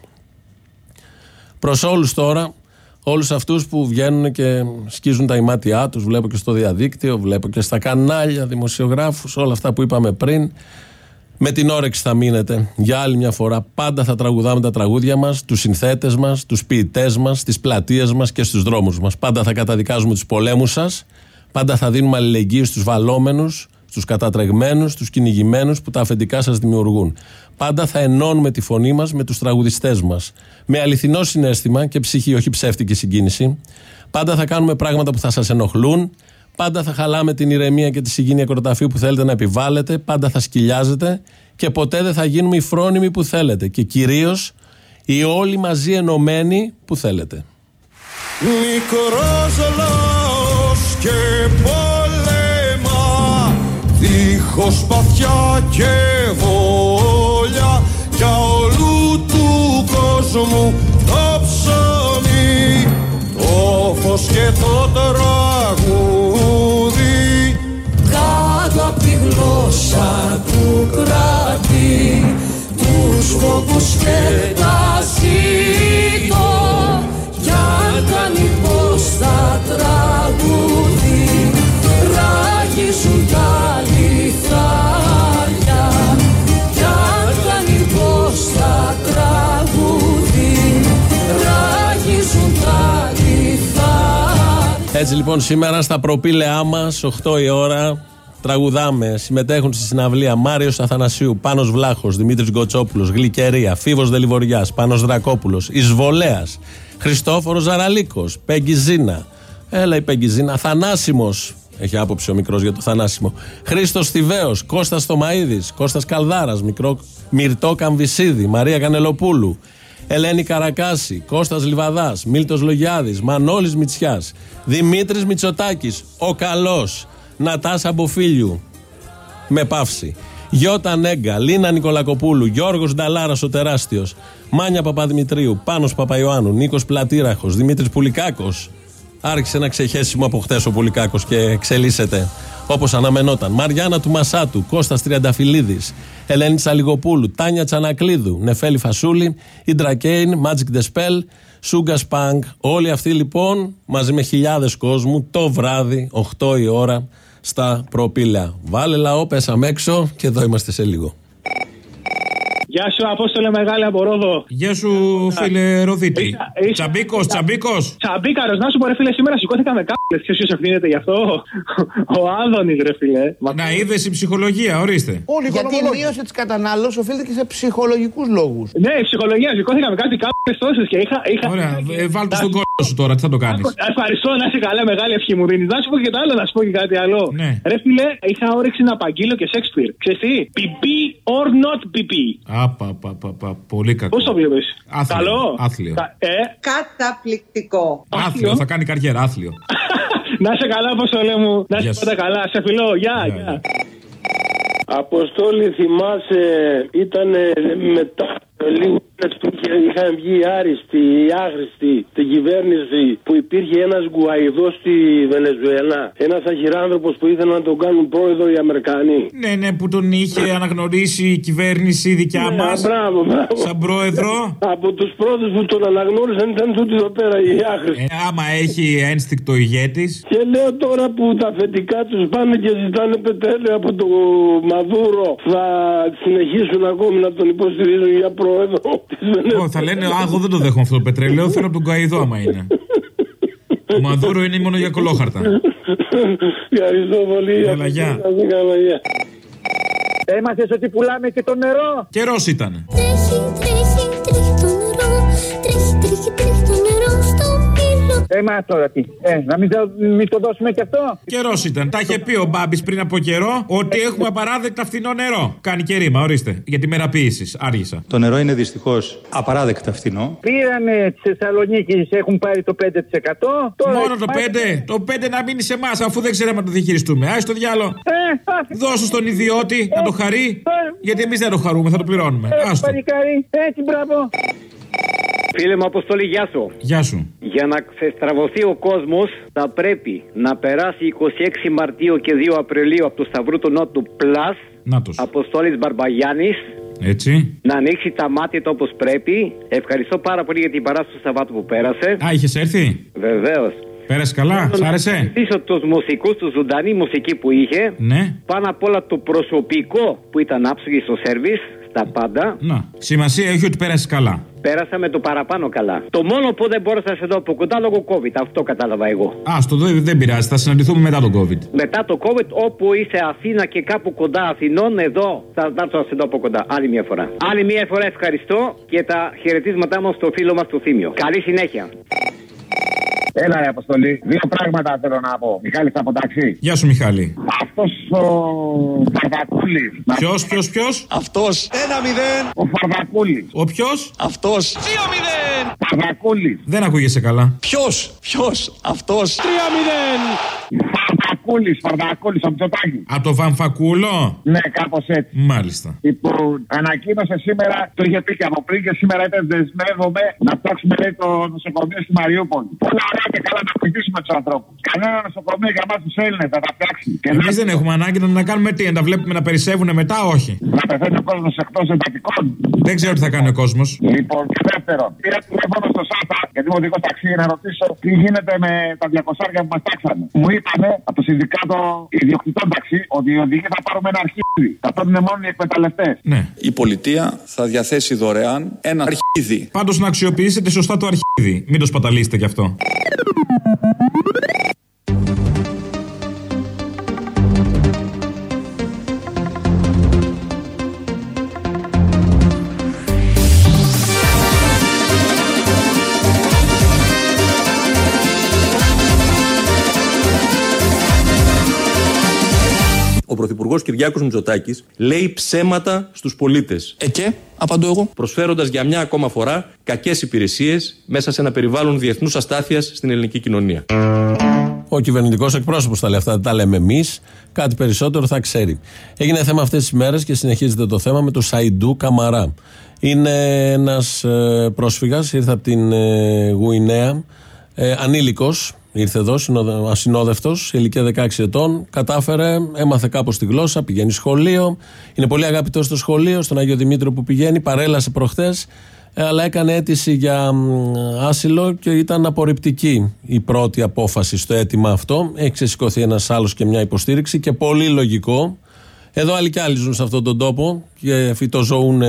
Προς όλους τώρα, Όλους αυτούς που βγαίνουν και σκίζουν τα ημάτια τους, βλέπω και στο διαδίκτυο, βλέπω και στα κανάλια, δημοσιογράφους, όλα αυτά που είπαμε πριν. Με την όρεξη θα μείνετε για άλλη μια φορά. Πάντα θα τραγουδάμε τα τραγούδια μας, τους συνθέτες μας, τους ποιητές μας, στι πλατείες μας και στους δρόμους μας. Πάντα θα καταδικάζουμε τους πολέμους σας. Πάντα θα δίνουμε αλληλεγγύη στους βαλόμενους, στους κατατρεγμένους, στους κυνηγημένους που τα αφεντικά σας δημιουργούν. Πάντα θα ενώνουμε τη φωνή μας με τους τραγουδιστές μας. Με αληθινό συνέστημα και ψυχή, όχι ψεύτικη συγκίνηση. Πάντα θα κάνουμε πράγματα που θα σας ενοχλούν. Πάντα θα χαλάμε την ηρεμία και τη συγκίνηση κροταφή που θέλετε να επιβάλλετε. Πάντα θα σκυλιάζετε και ποτέ δεν θα γίνουμε οι φρόνιμοι που θέλετε. Και κυρίως οι όλοι μαζί ενωμένοι που θέλετε. Μικρός λαός και πόλεμα Δίχως παθιά και βόλια Για όλου του κόσμου το ψωμί Τους φόβους και τα ζήτω Κι αν κάνει πως θα τραγούδι. Ράγιζουν τα λιθάρια Κι αν κάνει πως θα τραγούδι. Ράγιζουν τα λιθάρια. Έτσι λοιπόν σήμερα στα προπήλαιά μας, 8 η ώρα, τραγουδάμε. Συμμετέχουν στη συναυλία Μάριος Αθανασίου, Πάνος Βλάχος, Δημήτρης Γκοτσόπουλος, Γλυκερία, Φίβος Δελιβοριάς, Πάνος Δρακόπουλος, Ισβολέα, Χριστόφορος Ζαραλίκος, Πέγγι Ζήνα. Έλα η Πέγγι Ζήνα, Θανάσιμος. Έχει άποψη ο μικρός για το θανάσιμο. Χρήστος Θηβαίος, Κώστας Τομαίδη, Κώστας Καλδάρας, Μυρτό Καμβισίδη, Μαρία Κανελοπούλου, Ελένη Καρακάση, Κώστας Λιβαδάς, Μίλτος Λογιάδης, Μανώλης Μητσιάς, Δημήτρης Μητσοτάκης, ο Καλός, Νατάσα Μποφίλιου, με παύση. Γιώτα Νέγκα, Λίνα Νικολακοπούλου, Γιώργος Νταλάρας ο Τεράστιος, Μάνια Παπαδημητρίου, Πάνος Παπαϊωάννου, Νίκος Πλατήραχος, Δημήτρης Πουλικάκος. Άρχισε ένα ξεχέσιμο από χτες ο Πουλικάκος και εξελίσσεται όπως αναμενόταν. Μαριάννα του Μασάτου, Κώστας Τριανταφυλλίδης, Ελένη Τσαλιγοπούλου, Τάνια Τσανακλίδου, Νεφέλη Φασούλη, Ιντρα Κέιν, Magic the Spell, Σούγκα Σπανκ. Όλοι αυτοί λοιπόν μαζί με χιλιάδες κόσμου το βράδυ, 8 η ώρα, στα προπήλαια. Βάλε λαό, πέσαμε έξω και εδώ είμαστε σε λίγο. Γεια σου, Απόστολε Μεγάλη από Ρόδο. Γεια σου, φίλε Ροδίτη. Τσαμπίκος, τσαμπίκος. Τσαμπίκαρος, να σου πω, ρε φίλε, σήμερα σηκώθηκα με κάπλε. Ποιος ευθύνεται γι' αυτό; Ο Άδωνης, ρε φίλε. Να είδες η ψυχολογία, ορίστε. Όλοι Γιατί η μείωση τη κατανάλωσης οφείλεται και σε ψυχολογικούς λόγους. Ναι, η ψυχολογία. Σηκώθηκα με κάτι κάπλε τόσες και είχα. είχα... Ωραία, ε, βάλτε στον κόσμο σου τώρα, τι θα το κάνεις. Ευχαριστώ, να είσαι καλά, μεγάλη ευχή μου δίνεις. Να σου πω και το άλλο, να σου πω και κάτι άλλο. Ναι. Ρε φίλε, είχα όρεξη να απαγγείλω και Σέξπιρ. Ξέρεις τι, PP or not PP. Απα, πα, πα, πα, πολύ κακό. Πώ το βλέπεις; Άθλιο. Καλό. Άθλιο. Κα- Ε, Καταπληκτικό. Άθλιο, θα κάνει καριέρα, άθλιο. να είσαι καλά, πώ το λέμε. Να Γεια είσαι σου. πάντα καλά. Σε φιλώ, γεια, γεια. Αποστόλη θυμάσαι ήταν μετά λίγο που είχε- είχαν βγει οι άριστοι, οι άχρηστοι την κυβέρνηση που υπήρχε ένας Γκουαϊδό στη Βενεζουέλα. Ένας αχυράνθρωπος που ήθελαν να τον κάνουν πρόεδρο οι Αμερικανοί. Ναι, ναι, που τον είχε αναγνωρίσει η κυβέρνηση δικιά Ναι, μας. μπράβο, μπράβο. Σαν πρόεδρο. Από τους πρώτους που τον αναγνώρισαν ήταν τούτοι εδώ πέρα οι άχρηστοι. Ε, άμα έχει ένστικτο ηγέτης. Και λέω τώρα που τα αφεντικά τους πάνε και ζητάνε πετρέλαιο από τον Μαδούρο θα συνεχίσουν ακόμη να τον υποστηρίζουν για πρόεδρο της Βενεζουέλας. Ω, θα λένε, Α, εγώ δεν το δέχομαι αυτό το πετρέλαιο, θέλω από τον Καϊδό άμα είναι. Ο Μαδούρο είναι μόνο για κολόχαρτα. Ευχαριστώ πολύ. Έλα, γεια. Να είστε καλά, γεια. Έμαθες ότι πουλάμε και το νερό; Καιρός ήταν. Έμα τώρα τι. Ε, να μην, το- μην το δώσουμε και αυτό. Καιρός ήταν. Τα είχε πει ο Μπάμπης πριν από καιρό ότι έχουμε απαράδεκτα φθηνό νερό. Κάνει και ρήμα, ορίστε. Για τη μεραποίηση. Άργησα. Το νερό είναι δυστυχώς απαράδεκτα φθηνό. Πήραμε τη Θεσσαλονίκη, έχουν πάρει το 5%. Τώρα Μόνο το 5. Το 5 να μείνει σε εμάς, αφού δεν ξέραμε να το διαχειριστούμε. Άι το διάλο. Ε, Δώσου στον ιδιώτη να το χαρεί. Γιατί εμείς δεν το χαρούμε, θα το πληρώνουμε. Ε, Άστο. Παλικάρι, έτσι μπράβο. Φίλε μου, Αποστολή, γεια σου. Γεια σου. Για να ξεστραβωθεί ο κόσμος, θα πρέπει να περάσει 26 Μαρτίου και 2 Απριλίου από το Σταυρού του Νότου Plus. Νάτος. Αποστόλης Μπαρμπαγιάννης. Έτσι. Να ανοίξει τα μάτια του όπως πρέπει. Ευχαριστώ πάρα πολύ για την παράσταση του Σαββάτου που πέρασε. Α, είχες έρθει; Βεβαίως. Πέρασε καλά, σ' άρεσε; Πίσω τους μουσικούς, τους ζωντανή μουσική που είχε. Ναι. Πάνω απ' όλα το προσωπικό που ήταν άψογοι στο σερβις, στα πάντα. Να. Σημασία έχει ότι πέρασε καλά. Πέρασα με το παραπάνω καλά. Το μόνο που δεν μπόρεσα να σε δω από κοντά λόγω COVID. Αυτό κατάλαβα εγώ. Α, στο δεν, δεν πειράζει, θα συναντηθούμε μετά τον COVID. Μετά το COVID, όπου είσαι Αθήνα και κάπου κοντά Αθηνών, εδώ θα έρθω να σε δω από κοντά. Άλλη μια φορά. Άλλη μια φορά ευχαριστώ και τα χαιρετίσματά μου στο φίλο μας του Θήμιο. Καλή συνέχεια. Έλα, ρε Αποστολή. Δύο πράγματα θέλω να πω. Μιχάλης, από ταξί. Γεια σου, Μιχάλη. Αυτός ο Φαρδακούλη. Ποιος, ποιος, ποιος; Αυτός. Ένα μηδέν. Ο Φαρδακούλη. Ο ποιος; Αυτός. Δύο μηδέν. Φαρδακούλη. Δεν ακούγεσαι καλά. Ποιος, ποιος, αυτός. Τρία μηδέν. Φαρδακούλη, Φαρδακούλη, από Τσοτάκι. Από το Βαμφακούλο; Ναι, κάπως έτσι. Μάλιστα. Λοιπόν, ανακοίνωσε σήμερα, το είχε πει και από πριν και σήμερα είπε δεσμεύομαι να φτιάξουμε λέει, το νοσοκομείο στη Μαριούπολη. Όλα ωραία και καλά να βοηθήσουμε τους ανθρώπους. Κανένα νοσοκομείο για εμά τους Έλληνες θα τα φτιάξει. Και Εμείς δεν έχουμε ανάγκη να, να κάνουμε τι, να τα βλέπουμε να περισσεύουν μετά, όχι. Να πεθαίνει ο κόσμος εκτός εντατικών. Δεν ξέρω τι θα κάνει ο κόσμος. Λοιπόν, και δεύτερον, πήρα τηλέφωνο στο ΣΑΤΑ γιατί είμαι οδηγό ταξί να ρωτήσω τι γίνεται με τα 200 που μας τάξανε. Μου είπανε από το Συνδικάτο Ιδιοκτητών Ταξί ότι οι οδηγοί θα πάρουμε ένα αρχίδι. Θα παίρνουν μόνο οι εκμεταλλευτές. Ναι. Η πολιτεία θα διαθέσει δωρεάν ένα αρχίδι. Πάντως να αξιοποιήσετε σωστά το αρχίδι. Μην το σπαταλίσετε κι αυτό. Πρωθυπουργός Κυριάκος Μητσοτάκης λέει ψέματα στους πολίτες. Ε, και, απαντώ εγώ. Προσφέροντας για μια ακόμα φορά κακές υπηρεσίες μέσα σε ένα περιβάλλον διεθνούς αστάθειας στην ελληνική κοινωνία. Ο κυβερνητικός εκπρόσωπος τα λέει αυτά, δεν τα λέμε εμείς. Κάτι περισσότερο θα ξέρει. Έγινε θέμα αυτές τις μέρες και συνεχίζεται το θέμα με το Σαϊντού Καμαρά. Είναι ένας πρόσφυγας, ήρθε από την ε, Γουινέα, ε, ανήλικος, ήρθε εδώ, ασυνόδευτος, σε ηλικία 16 ετών. Κατάφερε, έμαθε κάπως τη γλώσσα, πηγαίνει σχολείο. Είναι πολύ αγαπητό στο σχολείο, στον Άγιο Δημήτριο που πηγαίνει. Παρέλασε προχθές, αλλά έκανε αίτηση για μ, άσυλο και ήταν απορριπτική η πρώτη απόφαση στο αίτημα αυτό. Έχει ξεσηκωθεί ένας άλλος και μια υποστήριξη και πολύ λογικό. Εδώ άλλοι κι άλλοι ζουν σε αυτόν τον τόπο και φυτοζωούν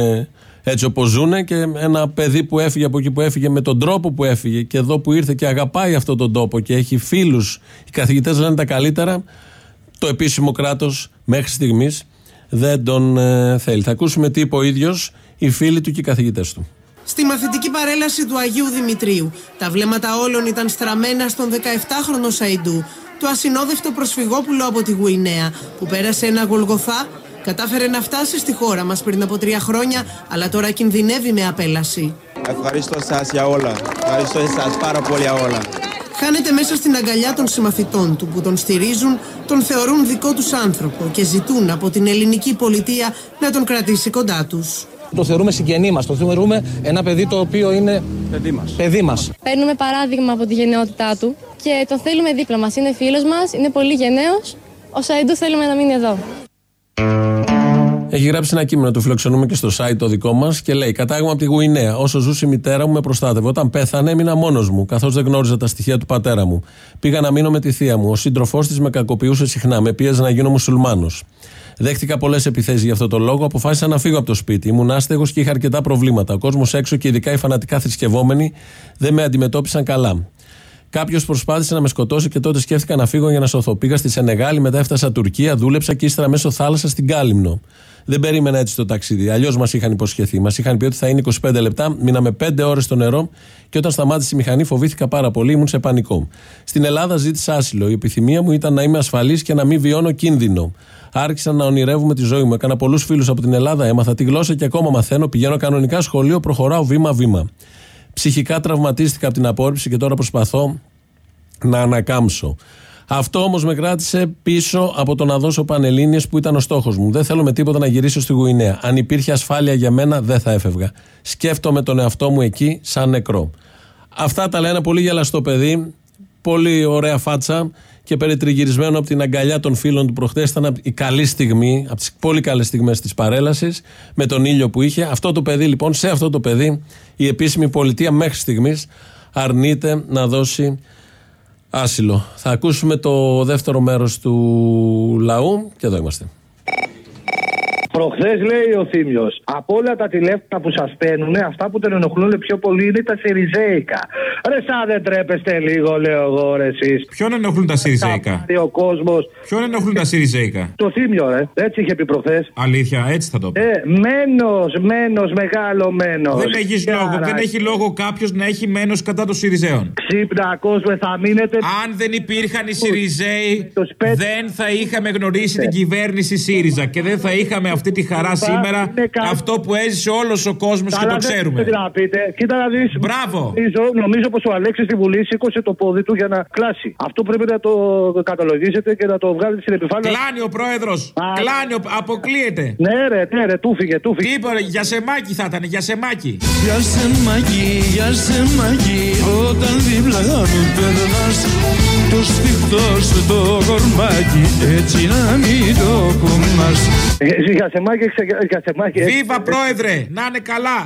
έτσι όπως ζουν και ένα παιδί που έφυγε από εκεί που έφυγε με τον τρόπο που έφυγε και εδώ που ήρθε και αγαπάει αυτόν τον τόπο και έχει φίλους, οι καθηγητές λένε τα καλύτερα, το επίσημο κράτος μέχρι στιγμής δεν τον ε, θέλει. Θα ακούσουμε τι είπε ο ίδιος, οι φίλοι του και οι καθηγητές του. Στη μαθητική παρέλαση του Αγίου Δημητρίου, τα βλέμματα όλων ήταν στραμμένα στον 17χρονο Σαϊντού, το ασυνόδευτο προσφυγόπουλο από τη Γουινέα, που πέρασε ένα γολγοθά, κατάφερε να φτάσει στη χώρα μας πριν από τρία χρόνια, αλλά τώρα κινδυνεύει με απέλαση. Ευχαριστώ σας για όλα. Ευχαριστώ εσάς πάρα πολύ για όλα. Χάνεται μέσα στην αγκαλιά των συμμαθητών του που τον στηρίζουν, τον θεωρούν δικό τους άνθρωπο και ζητούν από την ελληνική πολιτεία να τον κρατήσει κοντά τους. Το θεωρούμε συγγενή μας. Το θεωρούμε ένα παιδί το οποίο είναι παιδί μας. Παιδί μας. Παίρνουμε παράδειγμα από τη γενναιότητά του και τον θέλουμε δίπλα μας. Είναι φίλος μας, είναι πολύ γενναίος. Ο Σαϊντού θέλουμε να μείνει εδώ. Έχει γράψει ένα κείμενο, το φιλοξενούμε και στο site το δικό μας και λέει: Κατάγομαι από τη Γουινέα. Όσο ζούσε η μητέρα μου, με προστάτευε. Όταν πέθανε, έμεινα μόνος μου, καθώς δεν γνώριζα τα στοιχεία του πατέρα μου. Πήγα να μείνω με τη θεία μου. Ο σύντροφός της με κακοποιούσε συχνά. Με πίεζε να γίνω μουσουλμάνος. Δέχτηκα πολλές επιθέσεις για αυτό το λόγο. Αποφάσισα να φύγω από το σπίτι. Ήμουν άστεγος και είχα αρκετά προβλήματα. Ο κόσμος έξω και ειδικά οι φανατικά θρησκευόμενοι δεν με αντιμετώπισαν καλά. Κάποιος προσπάθησε να με σκοτώσει και τότε σκέφτηκα να φύγω για να σωθώ. Πήγα στη Σενεγάλη, μετά έφτασα Τουρκία, δούλεψα και ύστερα μέσω θάλασσα στην Κάλυμνο. Δεν περίμενα έτσι το ταξίδι. Αλλιώς μας είχαν υποσχεθεί. Μας είχαν πει ότι θα είναι 25 λεπτά. Μείναμε 5 ώρες στο νερό και όταν σταμάτησε η μηχανή φοβήθηκα πάρα πολύ. Ήμουν σε πανικό. Στην Ελλάδα ζήτησα άσυλο. Η επιθυμία μου ήταν να είμαι ασφαλής και να μην βιώνω κίνδυνο. Άρχισα να ονειρεύουμε τη ζωή μου. Έκανα πολλούς φίλους από την Ελλάδα. Έμαθα τη γλώσσα και ακόμα μαθαίνω. Πηγαίνω κανονικά σχολείο, προχωράω βήμα-βήμα. Ψυχικά τραυματίστηκα από την απόρριψη και τώρα προσπαθώ να ανακάμψω. Αυτό όμως με κράτησε πίσω από το να δώσω πανελίνε που ήταν ο στόχος μου. Δεν θέλω με τίποτα να γυρίσω στη Γουινέα. Αν υπήρχε ασφάλεια για μένα, δεν θα έφευγα. Σκέφτομαι τον εαυτό μου εκεί σαν νεκρό. Αυτά τα λέει ένα πολύ γελαστό παιδί, πολύ ωραία φάτσα και περιτριγυρισμένο από την αγκαλιά των φίλων του προχτές. Ήταν η καλή στιγμή, από τις πολύ καλές στιγμές της παρέλασης, με τον ήλιο που είχε. Αυτό το παιδί, λοιπόν, σε αυτό το παιδί, η επίσημη πολιτεία μέχρι στιγμής αρνείται να δώσει άσυλο. Θα ακούσουμε το δεύτερο μέρος του λαού και εδώ είμαστε. Προχθές λέει ο Θήμιος, από όλα τα τηλέφωνα που σας παίρνουν, αυτά που τον ενοχλούν πιο πολύ είναι τα Σιριζέικα. Ρε, σαν δεν τρέπεστε λίγο, λέω εγώ, ρε, εσείς. Ποιον ενοχλούν τα Σιριζέικα; Ο κόσμος. Ποιον ενοχλούν τα Σιριζέικα; Το Θήμιο, ρε. Έτσι είχε πει προχθές. Αλήθεια, έτσι θα το πω. Ε, μένος, μένος, μεγάλο μένος. Δεν έχεις λόγο, δεν έχει λόγο κάποιος να έχει μένος κατά των Σιριζέων. Ξύπνα, κόσμο, θα μείνετε. Αν δεν υπήρχαν οι Σιριζέοι, δεν θα είχαμε γνωρίσει την κυβέρνηση ΣΥΡΙΖΑ και δεν θα είχαμε αυτή τη χαρά σήμερα. Αυτό που έζησε όλος ο κόσμος και το ξέρουμε. Τι να πείτε. Κοίτα να δεις. Μπράβο. Νομίζω, νομίζω πως ο Αλέξης στη Βουλή σήκωσε το πόδι του για να κλάσει. Αυτό πρέπει να το καταλογίσετε και να το βγάλετε στην επιφάνεια. Κλάνει ο πρόεδρος. Κλάνει, αποκλείεται. Ναι, ρε, ναι, ρε, του φύγε, του φύγε. Τι είπε, για σεμάκι θα ήταν, για σεμάκι. Για σεμάκι, για σεμάκι, όταν δίπλα μου περνάς το σπιχτό σου το κορμάκι, έτσι να μην το κουμάς. Για σεμάκι, για σεμάκι. Βίβα πρόεδρε, να είναι καλά.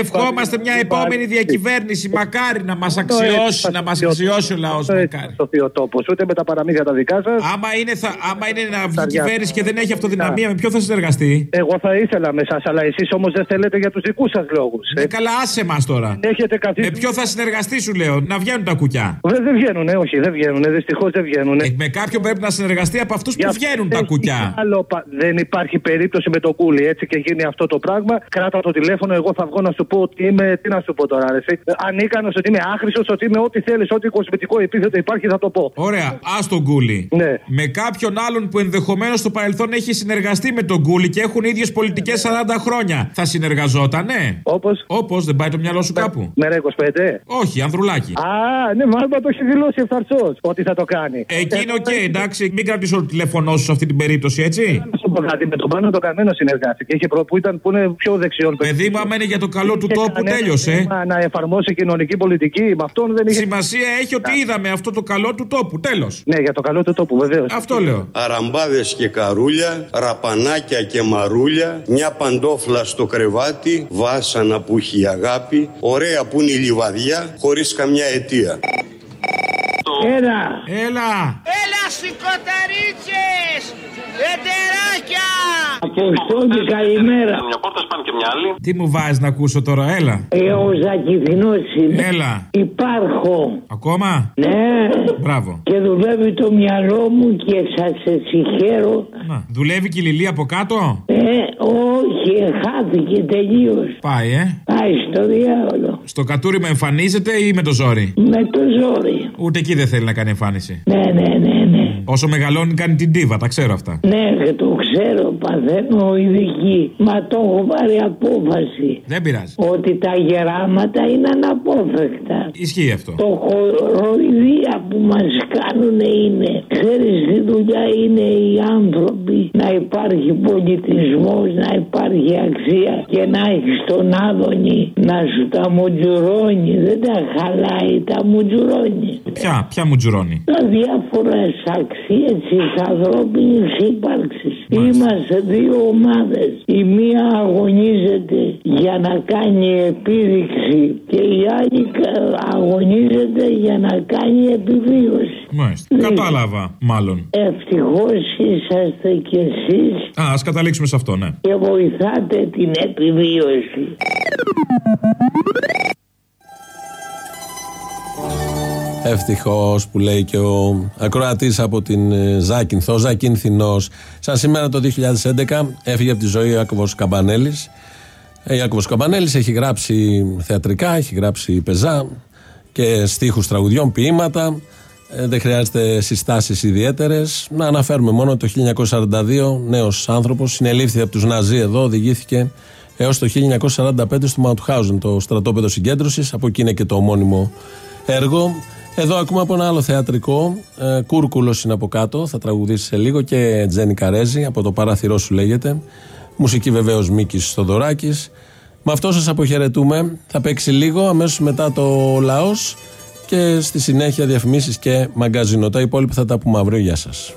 Ευχόμαστε μια επόμενη διακυβέρνηση. Μακάρι να μας αξιώσει, να μας αξιώσει ο λαός. Μακάρι. Στο Θεοτόπο, ούτε με τα παραμύθια τα δικά σας. Άμα είναι, θα, άμα είναι να βγει κυβέρνηση και δεν έχει αυτοδυναμία, με ποιο θα συνεργαστεί; Εγώ θα ήθελα με εσά, αλλά εσείς όμως δεν θέλετε για τους δικούς σας λόγους. Ε, καλά, άσε μας τώρα. Έχετε καθίσει. Με ποιο θα συνεργαστεί, σου λέω, να βγαίνουν τα κουκιά; Δεν, δεν βγαίνουν, όχι, δεν βγαίνουν. Δυστυχώς δεν βγαίνουν. Ε, με κάποιον πρέπει να συνεργαστεί από αυτούς που βγαίνουν τα κουκιά. Άλλο, δεν υπάρχει περίπτωση με το κούλι έτσι και γίνει αυτό το πράγμα. Κράτα το τηλέφωνο, εγώ θα βγω να σου πω ότι είμαι. Τι να σου πω τώρα, ρε. Ανίκανο, ότι είμαι άχρηστος, ότι είμαι ό,τι θέλεις, ό,τι κοσμητικό επίθετο υπάρχει, θα το πω. Ωραία, ας τον κούλι. Ναι. Με κάποιον άλλον που ενδεχομένως στο παρελθόν έχει συνεργαστεί με τον κούλι και έχουν ίδιες πολιτικές 40 χρόνια. Θα συνεργαζότανε; Όπως; Όπως δεν πάει το μυαλό σου κάπου; Μέρα 25. Όχι, ανδρουλάκι. Α, ναι, μάλλον το έχει δηλώσει ευθαρσώς ότι θα το κάνει. Εκεί είναι οκ, εντάξει, μην κρατήσω το τηλέφωνό σου σε αυτή την περίπτωση, έτσι; Να σου πω κάτι, με τον Πάνο το Καμμένο συνεργάστηκε. Είχε προ, που ήταν που είναι πιο δεξιόν. Παιδί μου, άμα είναι για το καλό του τόπου, τέλειωσε. Να εφαρμόσει κοινωνική πολιτική, με αυτόν δεν είχε. Σημασία έχει ότι είδαμε αυτό το καλό του τόπου, τέλος. Ναι, για το καλό του τόπου, βεβαίως. Αυτό λέω. Αραμπάδες και καρούλια, ραπανάκια και μαρούλια, μια παντόφλα στο κρεβάτι, βάσανα που έχει αγάπη, ωραία που είναι η Λιβαδειά, χωρίς καμιά αιτία. Έλα! Έλα! Έλα σηκωταρίτσες! Ετεράκια! Αποστόλη, καλημέρα. Μια πόρτα σπάνε και μια άλλη. Τι μου βάζεις να ακούσω τώρα, έλα. Ε, ο Ζακηθινός είμαι. Έλα. Υπάρχω. Ακόμα; Ναι. Μπράβο. Και δουλεύει το μυαλό μου και σας συγχαίρω. Να. Δουλεύει και η Λιλή από κάτω; Ε, όχι, χάθηκε τελείως. Πάει, ε. Πάει στο διάολο. Στο κατούριμα εμφανίζεται ή με το ζόρι; Με το ζόρι. Ούτε εκεί δεν θέλει να κάνει εμφάνιση. Ναι, ναι, ναι, ναι. Όσο μεγαλώνει κάνει την τίβα, τα ξέρω αυτά. Ναι, και το ξέρω, παθαίνω ειδική. Μα το έχω πάρει απόφαση. Δεν πειράζει. Ότι τα γεράματα είναι αναπόφευκτα. Ισχύει αυτό. Το χοροϊδία που μας κάνουν είναι, ξέρεις τι δουλειά είναι οι άνθρωποι, να υπάρχει πολιτισμός, να υπάρχει αξία και να έχεις τον άδωνη να σου τα μουτζουρώνει. Δεν τα χαλάει, τα μουτζουρώνει. Ποια, ποια μου τζουρώνει. Τα διάφορες αξίες της ανθρώπινης ύπαρξης. Είμαστε δύο ομάδες. Η μία αγωνίζεται για να κάνει επίδειξη και η άλλη κα- αγωνίζεται για να κάνει επιβίωση. Μάλιστα. Κατάλαβα, μάλλον. Ευτυχώς είσαστε κι εσείς Α, ας καταλήξουμε σε αυτό, ναι. και βοηθάτε την επιβίωση. Ευτυχώς που λέει και ο ακροατής από την ε, Ζάκυνθο, ο Ζακυνθινός. Σαν σήμερα το 2011 έφυγε από τη ζωή ο Ιάκωβο Καμπανέλης. Ο Ιάκωβο Καμπανέλης έχει γράψει θεατρικά, έχει γράψει πεζά και στίχους τραγουδιών, ποίηματα. Ε, δεν χρειάζεται συστάσεις ιδιαίτερες. Να αναφέρουμε μόνο το 1942, νέος άνθρωπος, συνελήφθη από τους Ναζί εδώ, οδηγήθηκε έως το 1945 στο Μαουτχάουζεν, το στρατόπεδο συγκέντρωσης. Από εκεί είναι και το ομώνυμο έργο. Εδώ ακούμε από ένα άλλο θεατρικό. Ε, Κούρκουλος είναι από κάτω, θα τραγουδήσει σε λίγο και Τζένι Καρέζη, από το παράθυρό σου λέγεται. Μουσική βεβαίως Μίκης Στοδωράκης. Με αυτό σας αποχαιρετούμε. Θα παίξει λίγο, αμέσως μετά το λαός. και στη συνέχεια διαφημίσεις και μαγκαζίνο. Τα υπόλοιπα θα τα πούμε αύριο. Γεια σας.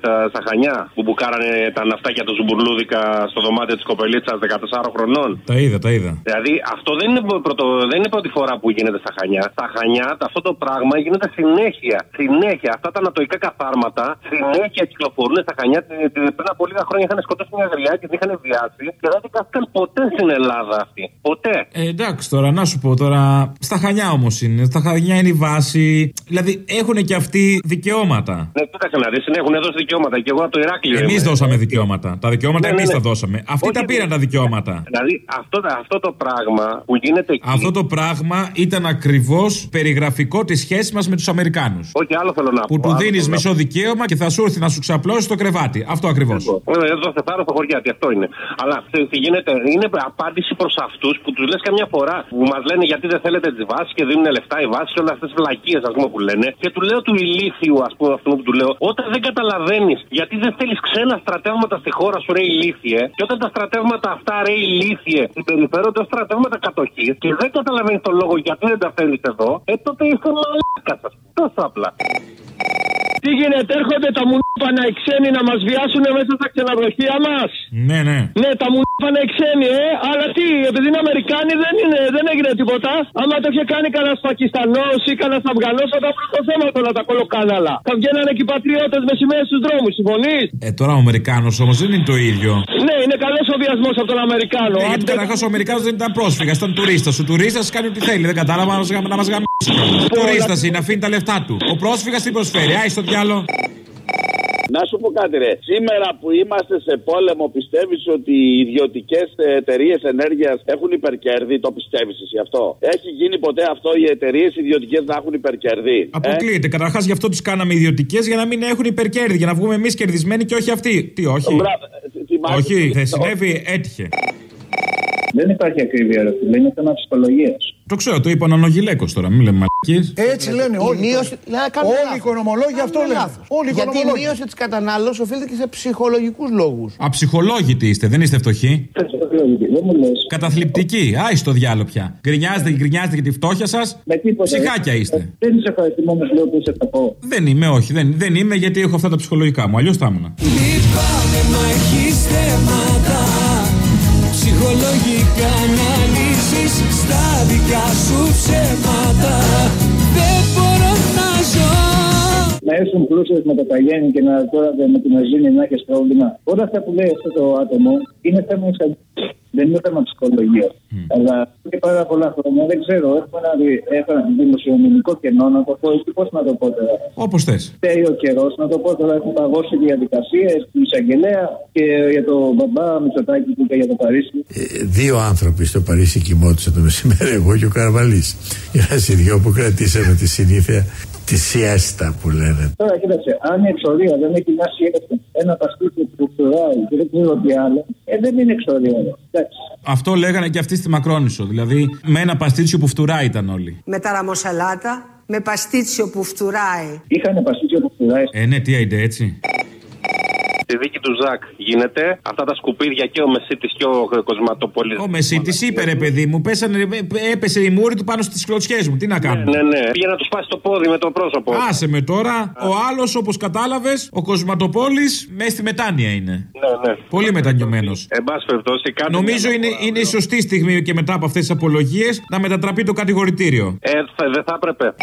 Στα, στα Χανιά που μπουκάρανε τα ναυτάκια του Ζουμπουρλούδικα στο δωμάτιο της κοπελίτσας 14 χρονών. Τα είδα, τα είδα. Δηλαδή αυτό δεν είναι, πρωτο, δεν είναι πρώτη φορά που γίνεται στα Χανιά. Στα Χανιά αυτό το πράγμα γίνεται συνέχεια. Συνέχεια. Αυτά τα ανατοϊκά καθάρματα συνέχεια κυκλοφορούν στα Χανιά. Τε- τε- Πριν από λίγα χρόνια είχαν σκοτώσει μια γριά και την είχαν βιάσει και δεν δικάστηκαν ποτέ στην Ελλάδα αυτή. Ποτέ. Ε, εντάξει τώρα, να σου πω τώρα. Στα χανιά όμως είναι. Στα χανιά είναι η βάση. Δηλαδή έχουν και αυτοί δικαιώματα. Ναι, κοίταξε να δεις, έχουν δώσει δικαιώματα. Και εγώ από το Ηράκλειο. Εμείς είμαι. δώσαμε δικαιώματα. Τα δικαιώματα Ναι, ναι, εμείς ναι. τα δώσαμε. Αυτοί Όχι, τα πήραν τα δικαιώματα. Δηλαδή αυτό, αυτό το πράγμα που γίνεται εκεί. Αυτό το πράγμα ήταν ακριβώς περιγραφικό της σχέσης μας με τους Αμερικάνους. Όχι, άλλο θέλω να Που πω. του άλλο δίνεις θέλω να μισό δικαίωμα και θα σου έρθει να σου ξαπλώσει το κρεβάτι. Αυτό ακριβώς. Ε, Εδώ σε πάρω στο χωριάτι, αυτό είναι. Αλλά ξέρεις τι γίνεται, είναι απάντηση προς αυτούς που τους λες καμιά φορά που μας λένε γιατί δεν θέλετε τις βάσεις και δίνουν λεφτά οι βάσεις και όλες αυτές τις βλακίες ας πούμε που λένε. Και του λέω του ηλίθιου, ας πούμε, αυτό που του λέω, όταν δεν καταλαβαίνεις γιατί δεν θέλει ξένα στρατεύματα στη χώρα σου, ρε ηλίθιε, και όταν τα στρατεύματα αυτά, ρε ηλίθιε, συμπεριφέρονται ως στρατεύματα κατοχής και δεν καταλαβαίνεις τον λόγο γιατί δεν τα θέλει εδώ, ε τότε είσαι μαλάκας, α πούμε. Τόσο απλά. Τι γίνεται, έρχονται τα μουνίπανα οι ξένοι να μας βιάσουν μέσα στα ξενοδοχεία μας; Ναι, ναι. Ναι, τα μουνίπανα οι ξένοι, ε. Αλλά τι, επειδή είναι Αμερικάνοι δεν, είναι, δεν έγινε τίποτα. Άμα το είχε κάνει κανένας Πακιστανός ή κανένας Αφγανός, θα τα βρουν το θέμα τώρα τα κολοκάναλα. Θα βγαίνανε και οι πατριώτες με σημαίες στους δρόμους, συμφωνείς; Ε, τώρα ο Αμερικάνος όμως δεν είναι το ίδιο. Ναι, είναι καλός ο βιασμός από τον Αμερικάνο. Ναι, γιατί καταρχάς ο Αμερικάνος δεν ήταν πρόσφυγας, ήταν τουρίστας. Ο τουρίστας κάνει ό,τι θέλει. Δεν κατάλαβα να μας γα- να μας γαμίσει. Τουρίστας είναι, αφήνει τα λεφτά του. Ο πρόσφυγας τι προσφέρει, άι στο διάλο. Να σου πω κάτι, ρε. Σήμερα που είμαστε σε πόλεμο, πιστεύεις ότι οι ιδιωτικές εταιρείες ενέργειας έχουν υπερκέρδη; Το πιστεύεις εσύ αυτό; Έχει γίνει ποτέ αυτό οι εταιρείες ιδιωτικές να έχουν υπερκέρδη; Ε; Αποκλείεται. Καταρχάς γι' αυτό τι κάναμε ιδιωτικές για να μην έχουν υπερκέρδη. Για να βγούμε εμείς κερδισμένοι και όχι αυτοί. Τι, όχι; Μπράβο, θυμάσαι- Όχι, δεν συνέβη, έτυχε. Δεν υπάρχει ακρίβεια, ρε φίλε. Είναι θέμα ψυχολογίας. Το ξέρω, το είπα ο Νανογιλέκο τώρα, μην λέμε μαλακίες. Έτσι λένε όλοι. μείωση- να κάνουμε Όλοι οι λάθος. οικονομολόγοι αυτό Κάνουμε λένε. λάθος. Όλοι οι Γιατί η οικονομολόγοι. μείωση της κατανάλωσης οφείλεται και σε ψυχολογικούς λόγους. Αψυχολόγητοι είστε, δεν είστε φτωχοί; Καταθλιπτικοί. Άι στο διάλογο πια. Γκρινιάζετε και γκρινιάζετε για τη φτώχεια σας. Ψυχάκια είστε. Δεν είσαι ευχαριστημένο λέω που είσαι κακό. Δεν είμαι, όχι, δεν, δεν είμαι γιατί έχω αυτά τα ψυχολογικά μου. Αλλιώς θα ήμουν. Λυπάμαι μα έχεις Ψυχολογικά αναλύσεις στα δικά σου ψέματα Δεν μπορώ να ζω Να έρθουν πλούσιε με το παγέννη και να τώρα με την αζήνη να έχεις πρόβλημα. Όλα αυτά που λέει αυτό το άτομο είναι θέμα εισαγγελία. Δεν είναι θέμα ψυχολογία. Αλλά και πάρα πολλά χρόνια δεν ξέρω. Έχουμε ένα, δι- ένα δημοσιονομικό κενό να το πω. ή Πώς να το πω τώρα. Όπως θες. Φταίει ο καιρός να το πω τώρα. Έχουν παγώσει διαδικασίες του εισαγγελέα και για το μπαμπά Μητσοτάκη που είπε για το Παρίσι. Δύο άνθρωποι στο Παρίσι κοιμόντουσαν το μεσημέρι, εγώ και ο Καρβαλής. Είμαστε οι δυο που κρατήσαμε τη συνήθεια τη σιέστα που λένε. Τώρα κοίταξε, αν η εξορία δεν έχει μια σχέση, ένα παστίτσιο που φτουράει και δεν ξέρω τι άλλο, ε, δεν είναι εξορία. Εντάξει. Αυτό λέγανε και αυτοί στη Μακρόνισο. Δηλαδή με ένα παστίτσιο που φτουράει ήταν όλοι. Με τα ραμοσαλάτα, με παστίτσιο που φτουράει. Είχαν παστίτσιο που φτουράει. Ε, ναι, τι άιντε έτσι. Στη δίκη του Ζακ γίνεται αυτά τα σκουπίδια και ο Μεσίτης και ο Κοσματοπολί. Ο Μεσίτης είπε ρε παιδί μου, πέσανε, ε, έπεσε η μούρη του πάνω στις κλωτσιές μου. Τι να κάνουμε. Ναι, ναι. Πήγε να τους σπάσει το πόδι με το πρόσωπο. Άσε με τώρα. Ο άλλος, όπως κατάλαβες, ο Κοσματοπόλης, μέσα στη μετάνοια είναι. Ναι, ναι. Πολύ μετανιωμένος. Εν πάση περιπτώσει, κάτι. Νομίζω είναι, είναι η σωστή στιγμή και μετά από αυτές τις απολογίες να μετατραπεί το κατηγορητήριο. Ε, θα- δεν θα έπρεπε.